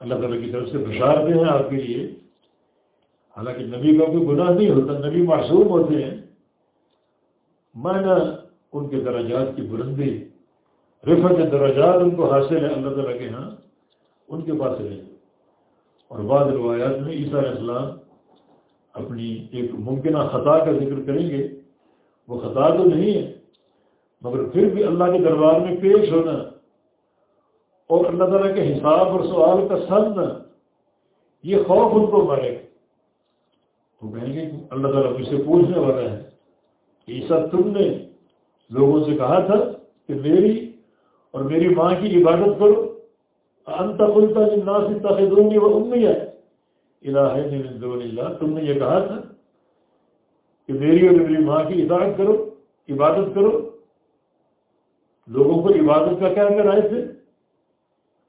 اللہ تعالیٰ کی طرف سے بشارتے ہیں آپ کے لیے۔ حالانکہ نبی کا کوئی گناہ نہیں ہوتا، نبی معصوم ہوتے ہیں۔ معنی ان کے درجات کی بلندی رفت درجات ان کو حاصل ہے، اللہ تعالیٰ کے ہاں ان کے پاس رہے۔ اور بعض روایات میں عیسیٰ علیہ السلام اپنی ایک ممکنہ خطا کا ذکر کریں گے۔ وہ خطا تو نہیں ہے، مگر پھر بھی اللہ کے دربار میں پیش ہونا اور اللہ تعالیٰ کے حساب اور سوال کا سننا، یہ خوف ان کو مارے گا۔ تو کہیں گے کہ اللہ تعالیٰ مجھ سے پوچھنے والا ہے۔ کہ سب تم نے لوگوں سے کہا تھا کہ میری اور میری ماں کی عبادت کرو۔ انت بولتا جب ناصر تاخیر گی وہ امی ہے اللہ تم نے یہ کہا تھا کہ میری اور میری ماں کی اطاعت کرو، عبادت کرو۔ لوگوں کو عبادت کا کیا کر رہے تھے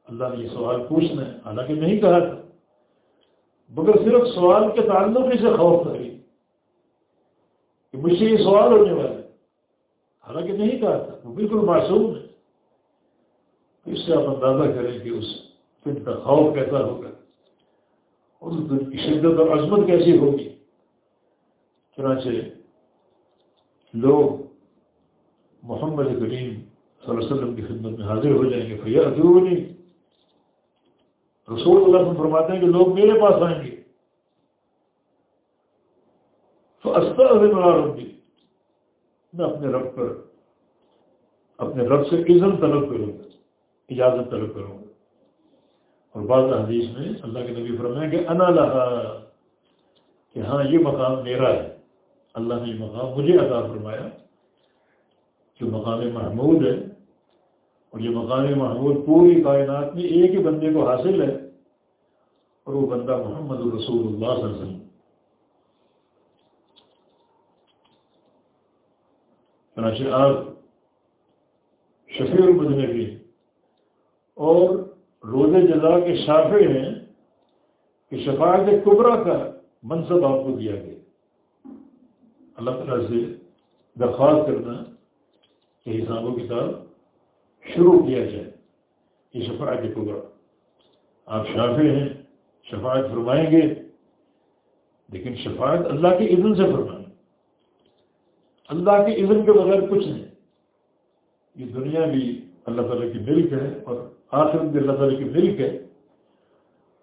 اللہ نے یہ سوال پوچھنا ہے، حالانکہ نہیں کہا تھا۔ مگر صرف سوال کے تعلق سے خوف کری کہ مجھ سے یہ سوال ہونے والا ہے حالانکہ نہیں کہا تھا، وہ بالکل معصوم ہے۔ اس سے آپ اندازہ کریں کہ اس دن کا خوف کیسا ہوگا۔ اور اس دن کی شدت اور عظمت کیسی ہوگی۔ چنانچہ لوگ محمد کریم صلی اللہ علیہ وسلم کی خدمت میں حاضر ہو جائیں گے۔ بھیا ضرور نہیں رسول اللہ فرماتے ہیں کہ لوگ میرے پاس آئیں گے۔ تو ربی میں اپنے رب پر، اپنے رب سے عزم طلب کروں گا، اجازت طلب کروں گا۔ اور بعض حدیث میں اللہ کے نبی فرمائیں کہ انا لہا، کہ ہاں یہ مقام میرا ہے۔ اللہ نے یہ مقام مجھے عطا فرمایا جو مقام محمود ہے۔ اور یہ مقام محمود پوری کائنات میں ایک ہی بندے کو حاصل ہے۔ اور وہ بندہ محمد الرسول اللہ صلی اللہ علیہ وسلم۔ چنانچہ آپ شفیع المدنبی اور روز جزا کے شافے ہیں کہ شفاعت کبرا کا منصب آپ کو دیا گیا۔ اللہ تعالیٰ سے درخواست کرنا کہ حساب و کتاب شروع کیا جائے۔ یہ شفاعت کبرا۔ آپ شافے ہیں، شفاعت فرمائیں گے، لیکن شفاعت اللہ کے اذن سے فرمائیں۔ اللہ کے اذن کے بغیر کچھ نہیں۔ یہ دنیا بھی اللہ تعالیٰ کی ملک ہے اور آخر بھی اللہ تعالیٰ کی ملک ہے۔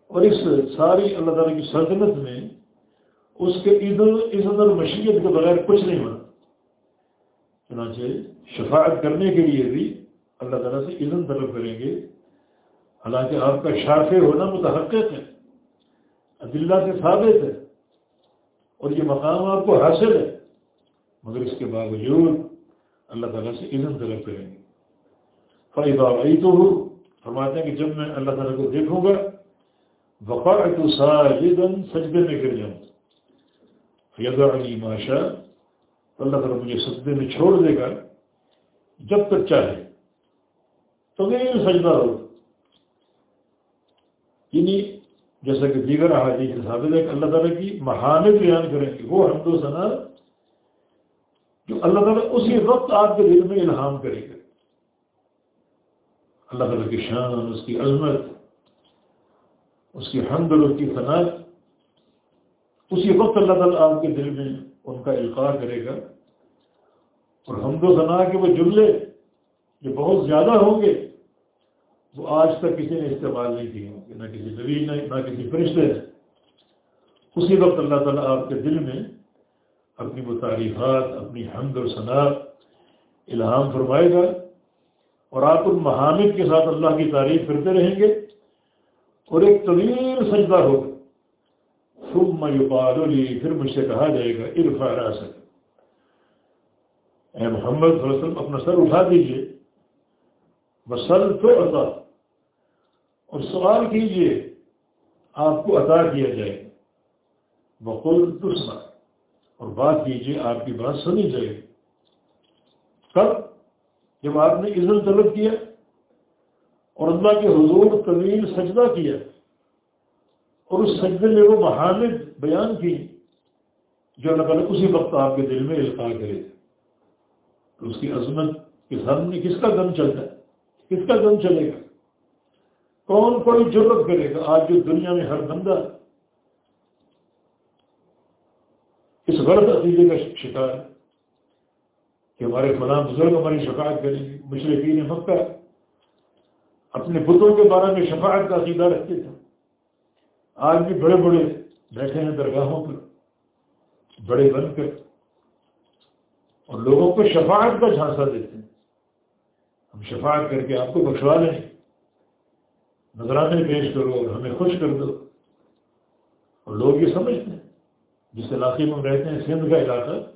اور اس ساری اللہ تعالیٰ کی سلطنت میں اس کے عزت اور مشیت کے بغیر کچھ نہیں بنا چنانچہ شفاعت کرنے کے لیے بھی اللہ تعالیٰ سے عزت طلب کریں گے۔ حالانکہ آپ کا شاف ہونا متحقق ہے عدلہ سے ثابت ہے اور یہ مقام آپ کو حاصل ہے۔ مگر اس کے باوجود اللہ تعالیٰ سے عزت طلب کریں گے۔ فائدہ وہی تو ہو فرماتے ہیں کہ جب میں اللہ تعالیٰ کو دیکھوں گا وقا تو ساجدن سجدے میں گر جاؤں۔ فیضا علی ماشا تو اللہ تعالیٰ مجھے سجدے میں چھوڑ دے گا، جب تک چاہے۔ تو میری سجدہ ہو یعنی جیسا کہ دیگر احادیث ثابت ہے کہ اللہ تعالیٰ کی مہانت بیان کریں گے۔ وہ حمد و ثنا جو اللہ تعالیٰ اسی وقت آپ کے دل میں الہام کرے گا۔ اللہ تعالیٰ کی شان، اس کی عظمت، اس کی حمد اور اس کی صنعت اسی وقت اللہ تعالیٰ آپ کے دل میں ان کا القاع کرے گا۔ اور حمد و ثنا کے وہ جملے جو بہت زیادہ ہوں گے، وہ آج تک کسی نے استعمال نہیں کیے ہوں گے، نہ کسی نبی نے نہ کسی فرشتے نے۔ اسی وقت اللہ تعالیٰ آپ کے دل میں اپنی وہ تعریفات اپنی حمد و صنعت الہام فرمائے گا اور آپ ان محامد کے ساتھ اللہ کی تعریف کرتے رہیں گے اور ایک طویل سجدہ ہوگا۔ ثم یقال لی، پھر مجھ سے کہا جائے گا، ارفع راسک اے محمد، صلی اللہ علیہ وسلم، اپنا سر اٹھا دیجیے۔ بسل تو عطا اور سوال کیجیے، آپ کو عطا کیا جائے۔ گا بقول تسمع اور بات کیجیے آپ کی بات سنی جائے۔ گی کب؟ جب آپ نے عزت طلب کیا اور اللہ کے حضور طویل سجدہ کیا اور اس سجدے میں وہ محامد بیان کی جو اللہ تعالیٰ اسی وقت آپ کے دل میں القاع کرے۔ تو اس کی عظمت کے سامنے کس کا دم چلتا ہے؟ کس کا دم چلے گا؟ کون کوئی ضرورت کرے گا؟ آج جو دنیا میں ہر بندہ اس غلط عقیدے کا شکار ہے کہ ہمارے فلاں بزرگ ہماری شفاعت کریں گے، مشرقین مکہ اپنے بتوں کے بارے میں شفاعت کا عقیدہ رکھتے تھے۔ آج بھی بڑے بڑے بیٹھے ہیں درگاہوں پر، بڑے بن کر، اور لوگوں کو شفاعت کا جھانسا دیتے ہیں۔ ہم شفاعت کر کے آپ کو بخشوا لیں نظرانے پیش کرو اور ہمیں خوش کر دو۔ اور لوگ یہ سمجھتے ہیں۔ جس علاقے میں ہم رہتے ہیں سندھ کا علاقہ،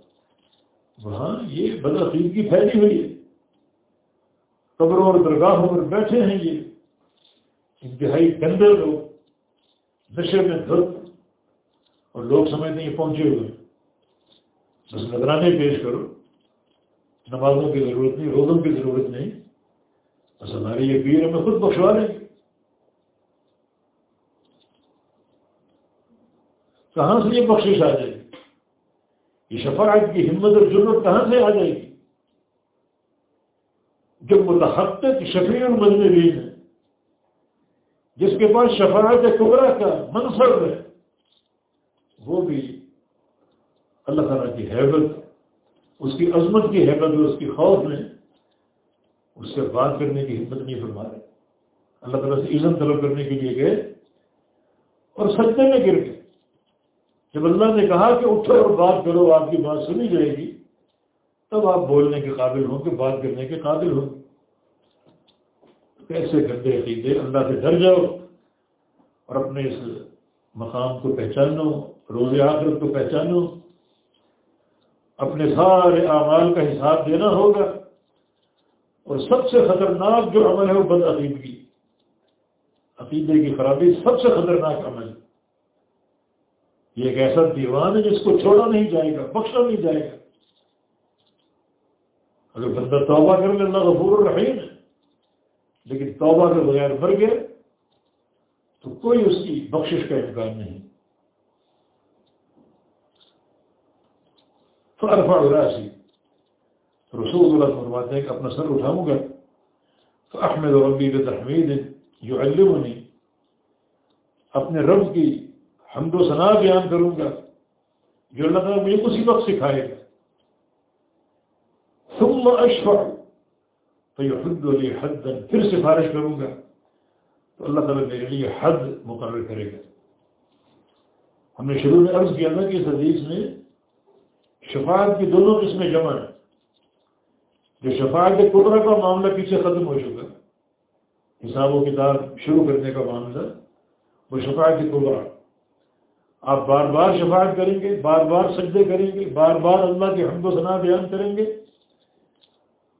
وہاں یہ بدعقیدگی پھیلی ہوئی ہے۔ قبروں اور درگاہوں پر بیٹھے ہیں یہ۔ انتہائی گندے لوگ، نشے میں درد اور لوگ سمجھتے ہیں پہنچے ہوئے۔ بس نگرانی پیش کرو۔ نمازوں کی ضرورت نہیں، روزوں کی ضرورت نہیں۔ بس ہماری یہ پیر ہمیں خود بخشوا لیں گے کہاں سے یہ بخشش آ جائے گی؟ یہ شفاعت کی ہمت اور ضرورت کہاں سے آ جائے گی؟ جو متحقق شفیع المذنبین ہے جس کے پاس شفاعت قبرا کا منصب ہے، وہ بھی اللہ تعالیٰ کی حیبت، اس کی عظمت کی حیبت اور اس کی خوف میں اس سے بات کرنے کی ہمت نہیں فرما رہے۔ اللہ تعالیٰ سے عزم طلب کرنے کے لیے گئے اور سجدے میں گر گئے۔ جب اللہ نے کہا کہ اٹھو اور بات کرو، آپ کی بات سنی جائے گی، تب آپ بولنے کے قابل ہوں کہ بات کرنے کے قابل ہوں کیسے گندے عقیدے اللہ سے ڈر جاؤ اور اپنے اس مقام کو پہچانو، روز آخرت کو پہچانو۔ اپنے سارے اعمال کا حساب دینا ہوگا۔ اور سب سے خطرناک جو عمل ہے وہ بد عقیدگی۔ عقیدے کی خرابی سب سے خطرناک عمل۔ ہے یہ ایک ایسا دیوان ہے جس کو چھوڑا نہیں جائے گا، بخشا نہیں جائے گا۔ اگر بندہ توبہ کر لے، اللہ غفور الرحیم ہے۔ لیکن توبہ کے بغیر مر گئے تو کوئی اس کی بخشش کا امکان نہیں۔ فرفا اراسی رسول اللہ فرماتے ہیں کہ اپنا سر اٹھاؤں گا۔ تو احمد ربی کے تحمید جو علم اپنے رب کی حمد و ثنا بیان کروں گا جو اللہ تعالیٰ مجھے اسی وقت سکھائے گا۔ ثم اشفع، تو یہ حد علی حد پھر سفارش کروں گا۔ تو اللہ تعالیٰ میرے لیے حد مقرر کرے گا۔ ہم نے شروع میں عرض کیا تھا کہ اس حدیث میں شفاعت کی دونوں قسمیں جمع ہیں۔ جو شفاعت قدرہ کا معاملہ پیچھے ختم ہو چکا، حساب و کتاب شروع کرنے کا معاملہ، وہ شفاعت قدرہ آپ بار بار شفاعت کریں گے، بار بار سجدے کریں گے، بار بار اللہ کے حمد و ثنا بیان کریں گے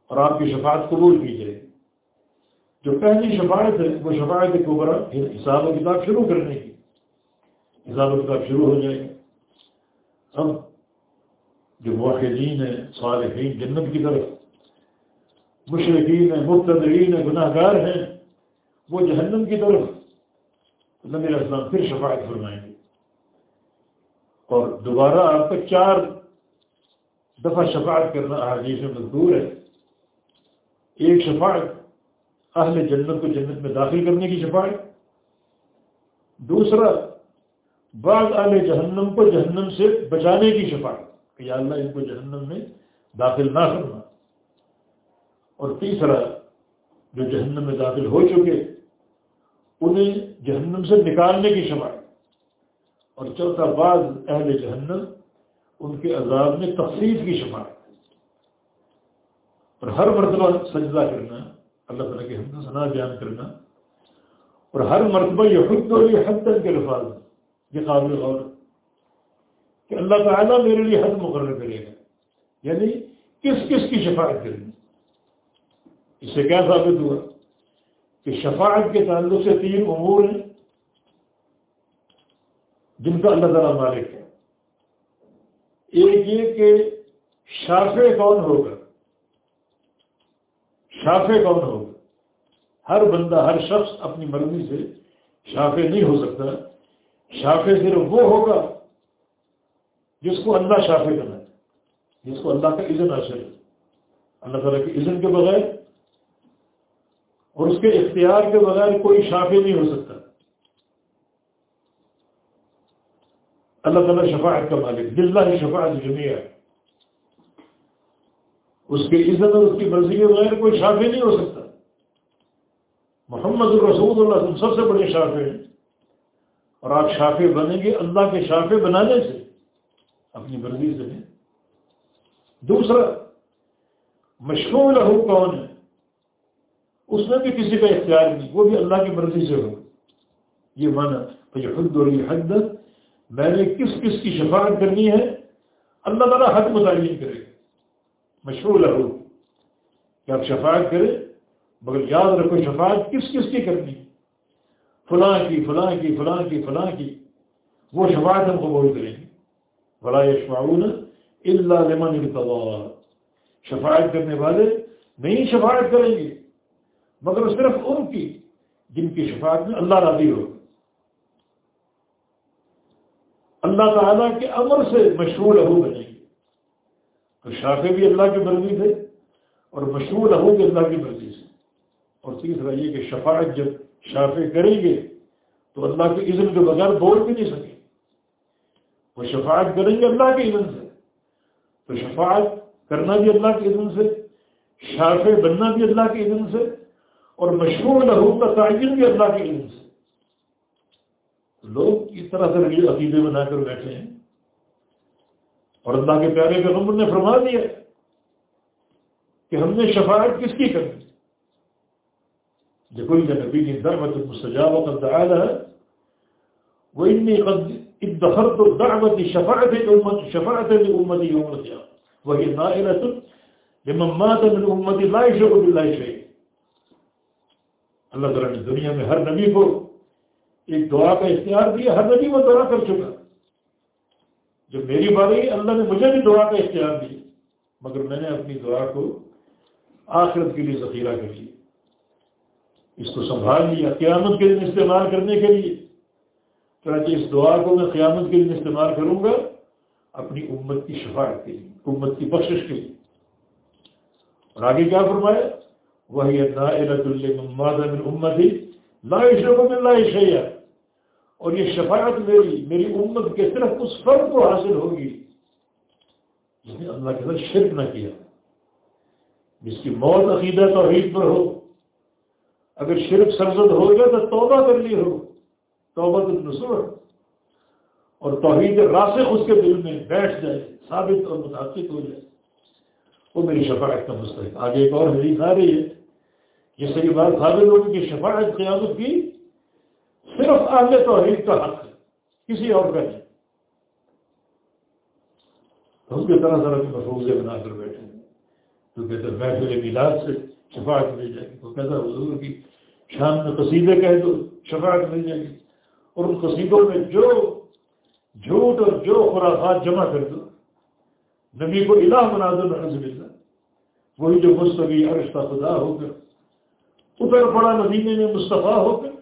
اور آپ کی شفاعت قبول کی جائے گی جو پہلی شفاعت ہے، وہ شفاعت قبرا حساب و کتاب شروع کرنے کی۔ حساب و کتاب شروع ہو جائے گا اب جو موحدین ہیں، صالحین، جنت کی طرف مشرقین ہیں مبتدرین ہیں گناہ گار ہیں، وہ جہنم کی طرف۔ نبی اسلام پھر شفاعت فرمائیں گے۔ اور دوبارہ آپ کا چار دفعہ شفاعت کرنا حادیث میں مزدور ہے۔ ایک شفاعت اہل جنت کو جنت میں داخل کرنے کی شفاعت، دوسرا بعض اہل جہنم کو جہنم سے بچانے کی شفاعت، کہ یا اللہ ان کو جہنم میں داخل نہ کرنا۔ اور تیسرا، جو جہنم میں داخل ہو چکے، انہیں جہنم سے نکالنے کی شفاعت۔ اور چوتھا بعض اہل جہنم ان کے عذاب میں تفصیل کی شفاعت اور ہر مرتبہ سجدہ کرنا، اللہ تعالیٰ کے حمد ثنا بیان کرنا، اور ہر مرتبہ یہ خود اور یہ حد تک کے الفاظ، یہ قابل غور کہ اللہ تعالیٰ میرے لیے حد مقرر کرے گا۔ یعنی کس کس کی شفاعت کرنی اس سے کیا ثابت ہوا کہ شفاعت کے تعلق سے تین امور ہیں۔ جن کا اللہ تعالیٰ مالک ہے۔ ایک یہ کہ شافع کون ہوگا؟ شافع کون ہوگا؟ ہر بندہ، ہر شخص اپنی مرضی سے شافع نہیں ہو سکتا۔ شافع صرف وہ ہوگا جس کو اللہ شافع کرنا ہے، جس کو اللہ کا عزن حاصل ہے۔ اللہ تعالیٰ کے عزن کے بغیر اور اس کے اختیار کے بغیر کوئی شافع نہیں ہو سکتا۔ اللہ تعالیٰ شفاعت کا مالک دلہ شفاعت جمعہ اس کی عزت اور اس کی مرضی کے بغیر کوئی شافی نہیں ہو سکتا۔ محمد الرسول اللہ سب سے بڑے شافے ہیں۔ اور آپ شافے بنیں گے اللہ کے شافے بنانے سے، اپنی مرضی سے نہیں۔ دوسرا مشہور لہو کون ہے؟ اس میں بھی کسی کا اختیار نہیں، وہ بھی اللہ کی مرضی سے ہو۔ یہ مانا یہ اور یہ حدت میں نے کس کس کی شفاعت کرنی ہے؟ اللہ تعالیٰ حد متعین کرے مشہور ہو کہ آپ شفاعت کریں، مگر یاد رکھو شفاعت کس کس کی کرنی؟ فلاں کی فلاں کی فلاں کی فلاں کی، وہ شفاعت ہم قبول کریں گے۔ فلاں یشمعون اللہ لمن ارتضا۔ شفاعت کرنے والے نہیں شفاعت کریں گے، مگر صرف ان کی جن کی شفاعت میں اللہ راضی ہوگا اللہ تعالیٰ کے امر سے مشہور ہو بنے گی تو شافے بھی اللہ کی مرضی سے اور مشہور ہوں گے اللہ کی مرضی سے۔ اور تیسرا یہ کہ شفاعت جب شافے کریں گے تو اللہ کے عزم کے بغیر بول بھی نہیں سکے وہ شفاعت کریں گے اللہ کے عزم سے۔ تو شفاعت کرنا بھی اللہ کے عزم سے شافے بننا بھی اللہ کے عزم سے اور مشہور لہو کا تعین بھی اللہ کے علم سے۔ لوگ اس طرح سے یہ عقیدے بنا کر بیٹھے ہیں۔ اور اللہ کے پیارے کا نمبر نے فرما دیا کہ ہم نے شفاعت کس کی کرنی؟ دیکھو یہ نبی کی دعوت مستجاب قد دعالا ہے وہ انی قد ادخرت دعوت شفاعت امت شفاعت امتی یوم القیامہ۔ وہی نائلۃ لمن مات من امتی لا يشرك بالله شيء اللہ تعالیٰ نے دنیا میں ہر نبی کو ایک دعا کا اختیار دیا ہر نبی وہ دعا کر چکا۔ جب میری باری، اللہ نے مجھے بھی دعا کا اختیار دیا۔ مگر میں نے اپنی دعا کو آخرت کے لیے ذخیرہ کر لیا۔ اس کو سنبھال لیا قیامت کے دن استعمال کرنے کے لیے۔ کہ اس دعا کو میں قیامت کے دن استعمال کروں گا اپنی امت کی شفاعت کے لیے، امت کی بخشش کے لیے۔ اور آگے کیا فرمایا؟ وہی امت ہی لا شعبہ اللہ شیا اور یہ شفاعت میری میری امت کے صرف اس فرق کو حاصل ہوگی جس نے اللہ کے ساتھ شرک نہ کیا۔ جس کی موت عقیدہ توحید پر ہو۔ اگر شرک سرزد ہو گیا تو توبہ کر لی ہو۔ توبہ تو اور توحید راسخ اس کے دل میں بیٹھ جائے، ثابت اور متاثر ہو جائے۔ وہ میری شفاعت کا مستحق۔ آگے ایک اور حدیث آ رہی ہے۔ یہ صحیح بات ثابت ہوگی کہ شفاعت قیامت کی صرف آگے توحید کا حق ہے، کسی اور کا نہیں۔ ہم کے طرح طرح کے مفروضے بنا کر بیٹھے ہیں، تو کہتے ہیں محفل میلاد سے شفاعت مل جائے گی۔ تو کہتا ہے، حضور کی شام میں قصیدے کہہ دو، شفاعت مل جائے گی۔ اور ان قصیدوں میں جو جھوٹ اور جو خرافات جمع کر دو، نبی کو الہ بنا دو نرز ملنا وہی جو مستقی عرش کا خدا ہو کر اتر پڑا مدینے میں مصطفیٰ ہو کر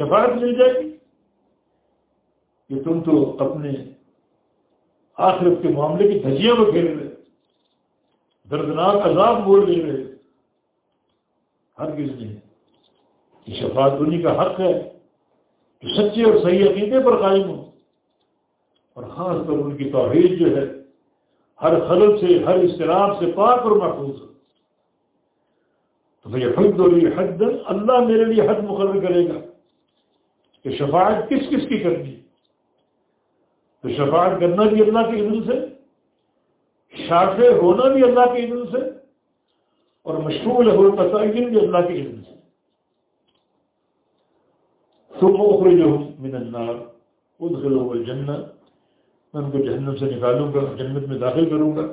شفاعت مل جائے گی؟ کہ تم تو اپنے آخرت کے معاملے کی دھجیاں میں کھیل رہے دردناک عذاب بول لے رہے ہر کس نے یہ شفاعت انہیں کا حق ہے کہ سچے اور صحیح عقیدے پر قائم ہو اور خاص کر ان کی توحید جو ہے، ہر خلل سے، ہر اضطراب سے پاک اور محفوظ ہو تو بھائی حد حد اللہ میرے لیے حد مقرر کرے گا۔ کہ شفاعت کس کس کی کرنی تو شفاعت کرنا بھی اللہ کے علم سے، شاف ہونا بھی اللہ کے علم سے، اور مشغول ہو تعین بھی اللہ کے علم سے۔ تم اخر جو من النار ادخلوا الجنہ، میں ان کو جہنم سے نکالوں گا، جنت میں داخل کروں گا۔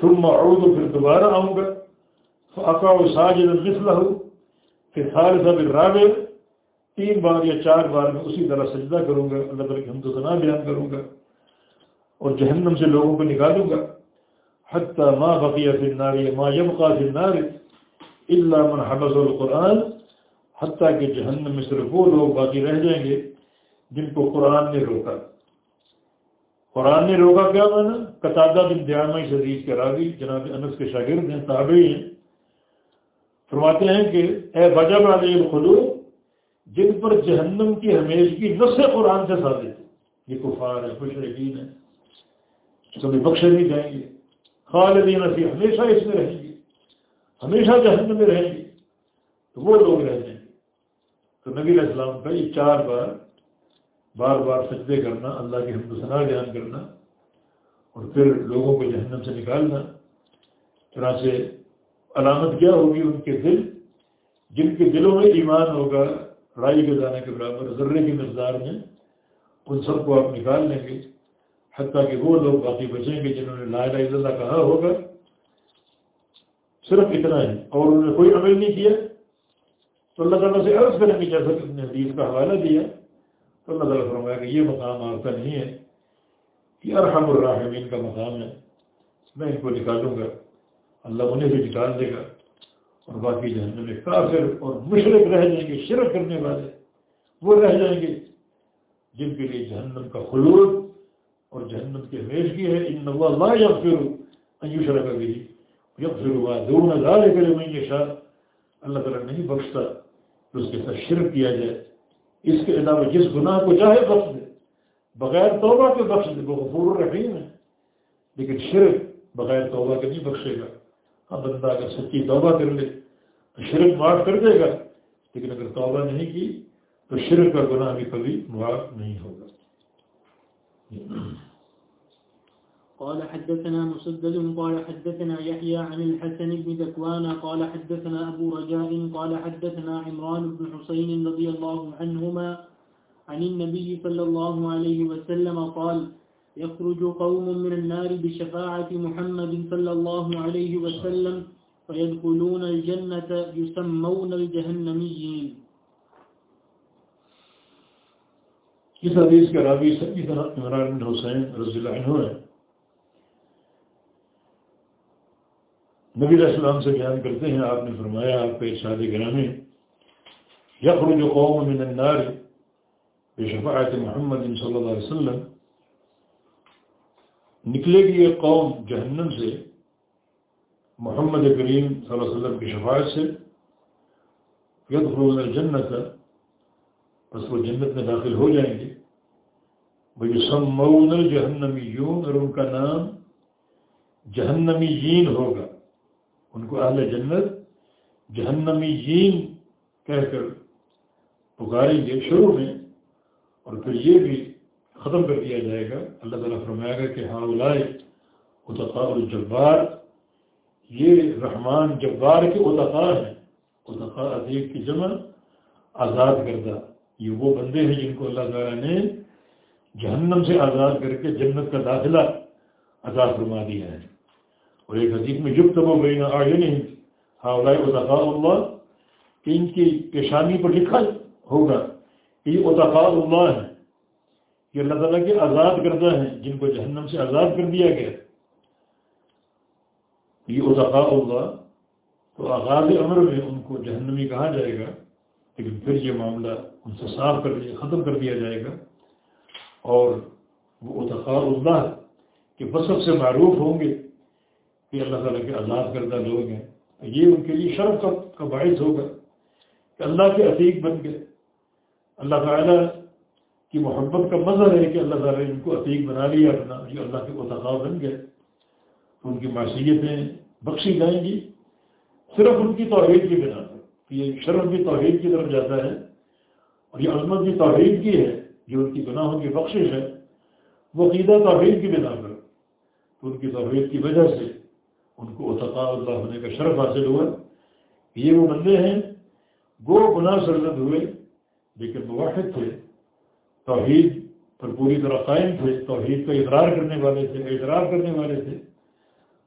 ثم اعود پھر دوبارہ آؤں گا فاقا و ساجد مثلہ پھر ثالثہ بالرابع تین بار یا چار بار میں اسی طرح سجدہ کروں گا، اللہ تعالیٰ کی حمد و ثنا بیان کروں گا اور جہنم سے لوگوں کو نکالوں گا۔ حتی ما بقیہ فی النار ما یبقى فی النار الا من حفظ القرآن، حتیٰ کہ جہنم میں صرف وہ لوگ باقی رہ جائیں گے جن کو قرآن نے روکا۔ قرآن نے روکا کیا مانا؟ قطادہ بن دیامہ شدید کے راوی، جناب انس کے شاگرد ہیں تابعی ہیں۔ فرماتے ہیں کہ اے بجب علی الخلو جن پر جہنم کی ہمیشگی نس قرآن سے ثابت ہے۔ یہ کفار ہے خوش رقین ہے کبھی بخشے نہیں جائیں گے۔ خالدین فی، ہمیشہ اس میں رہیں گے۔ ہمیشہ جہنم میں رہیں گے۔ تو وہ لوگ رہ جائیں گے۔ تو نبی علیہ السلام کا یہ چار بار بار بار سجدے کرنا، اللہ کی حمد ثنا بیان کرنا اور پھر لوگوں کو جہنم سے نکالنا۔ طرح سے علامت کیا ہوگی ان کے دل؟ جن کے دلوں میں ایمان ہوگا رائی کے دانے کے برابر، ذرے کی مقدار میں ان سب کو آپ نکال لیں گے، حتیٰ کہ وہ لوگ باقی بچیں گے جنہوں نے لا الہ الا اللہ کہا ہوگا۔ صرف اتنا ہے اور انہوں نے کوئی عمل نہیں کیا۔ تو اللہ تعالیٰ سے عرض کریں گے جیسا کہ نے حدیث کا حوالہ دیا، تو اللہ تعالیٰ فرمایا کہ یہ مقام آپ کا نہیں ہے یہ ارحم الرحمین کا مقام ہے۔ میں ان کو نکالوں گا۔ اللہ انہیں بھی نکال دے گا۔ اور باقی جہنم میں کافر اور مشرق رہ جائیں گے، شرک کرنے والے، وہ رہ جائیں گے۔ جن کے لیے جہنم کا خلوط اور جہنم کی حمیش کی ہے ان اللہ یغفر ان یشرک به یغفر ما دون ذلك لمن یشاء۔ اللہ تعالیٰ نہیں بخشتا کہ اس کے ساتھ شرک کیا جائے۔ اس کے علاوہ جس گناہ کو چاہے بخش دے۔ بغیر توبہ کے بخش دے، وہ غفور الرحیم ہے۔ لیکن شرک بغیر توبہ کے نہیں بخشے گا۔ ہاں بندہ اگر سچی توبہ کر لے تو شرک معاف کر دے گا۔ لیکن اگر توبہ نہیں کی تو شرک کا گناہ بھی کبھی معاف نہیں ہوگا۔ قال حدثنا مسدد، قال حدثنا يحيى عن الحسن بن ذكوان قال حدثنا أبو رجاء، قال حدثنا عمران بن حسين رضي الله عنهما عن النبي صلى الله عليه وسلم قال يخرج قوم من النار بشفاعة محمد صلى الله عليه وسلم فيدخلون الجنة يسمون الجهنميين. اس حدیث کے راوی سیدنا عمران بن حسین رضی اللہ عنہ ہے نبی علیہ السلام سے بیان کرتے ہیں، آپ نے فرمایا، آپ کے ارشاد گرامی، یخرج قوم من النار بشفاعت محمد صلی اللہ علیہ وسلم نکلے گی یہ قوم جہنم سے، محمد کریم صلی اللہ علیہ وسلم کی شفاعت سے، یدخلون الجنت بس وہ جنت میں داخل ہو جائیں گے۔ وہ سمعون الجہنمیون، اور ان کا نام جہنمی جین ہوگا۔ ان کو اہل جنت جہنمی جین کہہ کر پکاریں گے شروع میں، اور پھر یہ بھی ختم کر دیا جائے گا۔ اللہ تعالیٰ فرمائے گا کہ ہاں لائے اتقاء الجبار، یہ رحمان جبار کے اتقاء ہیں۔ اتقاء عدیق کی جمع آزاد کردہ۔ یہ وہ بندے ہیں جن کو اللہ تعالیٰ نے جہنم سے آزاد کر کے جنت کا داخلہ آزاد فرما دیا ہے۔ اور ایک حدیث میں جب تب گئی نہ نہیں ہاں اتقاء اللہ، کہ ان کی پیشانی پر لکھا ہوگا کہ یہ اتقاء اللہ ہے۔ یہ اللہ تعالیٰ کے آزاد کردہ ہیں، جن کو جہنم سے آزاد کر دیا گیا۔ یہ اتقاء اللہ، تو آغاز عمر میں ان کو جہنمی کہا جائے گا، لیکن پھر یہ معاملہ ان سے صاف کر دیا، ختم کر دیا جائے گا۔ اور وہ اتقاء اللہ کے بصب سے معروف ہوں گے کہ اللہ تعالیٰ کے آزاد کردہ لوگ ہیں۔ یہ ان کے لیے شرف کا باعث ہوگا کہ اللہ کے عتیق بن گئے۔ اللہ تعالیٰ کی محبت کا مظہر ہے کہ اللہ تعالیٰ نے ان کو عتیق بنا لیا اپنا جو اللہ کے اتقاء بن گئے۔ تو ان کی معصیتیں بخشی جائیں گی۔ صرف ان کی توحید کی بنا پر یہ شرف بھی توحید کی طرف جاتا ہے اور یہ عظمت بھی توحید کی ہے، جو ان کی گناہوں کی بخشش ہے، وہ عقیدہ توحید کی بنا پر۔ تو ان کی توحید کی وجہ سے ان کو اتقاء اللہ ہونے کا شرف حاصل ہوا۔ یہ وہ بندے ہیں گو گناہ سرزد ہوئے، لیکن مواحد تھے۔ توحید پر پوری طرح قائم تھے توحید کا اقرار کرنے والے تھے اقرار کرنے والے تھے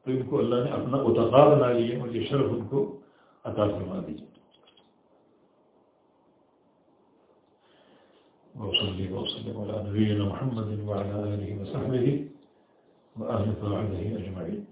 تو ان کو اللہ نے اپنا اتقاء بنا لیا اور یہ شرف ان کو عطا فرما دیجیے وصلي وسلم على نبينا محمد وعلى آله وصحبه وأهل طاعته أجمعين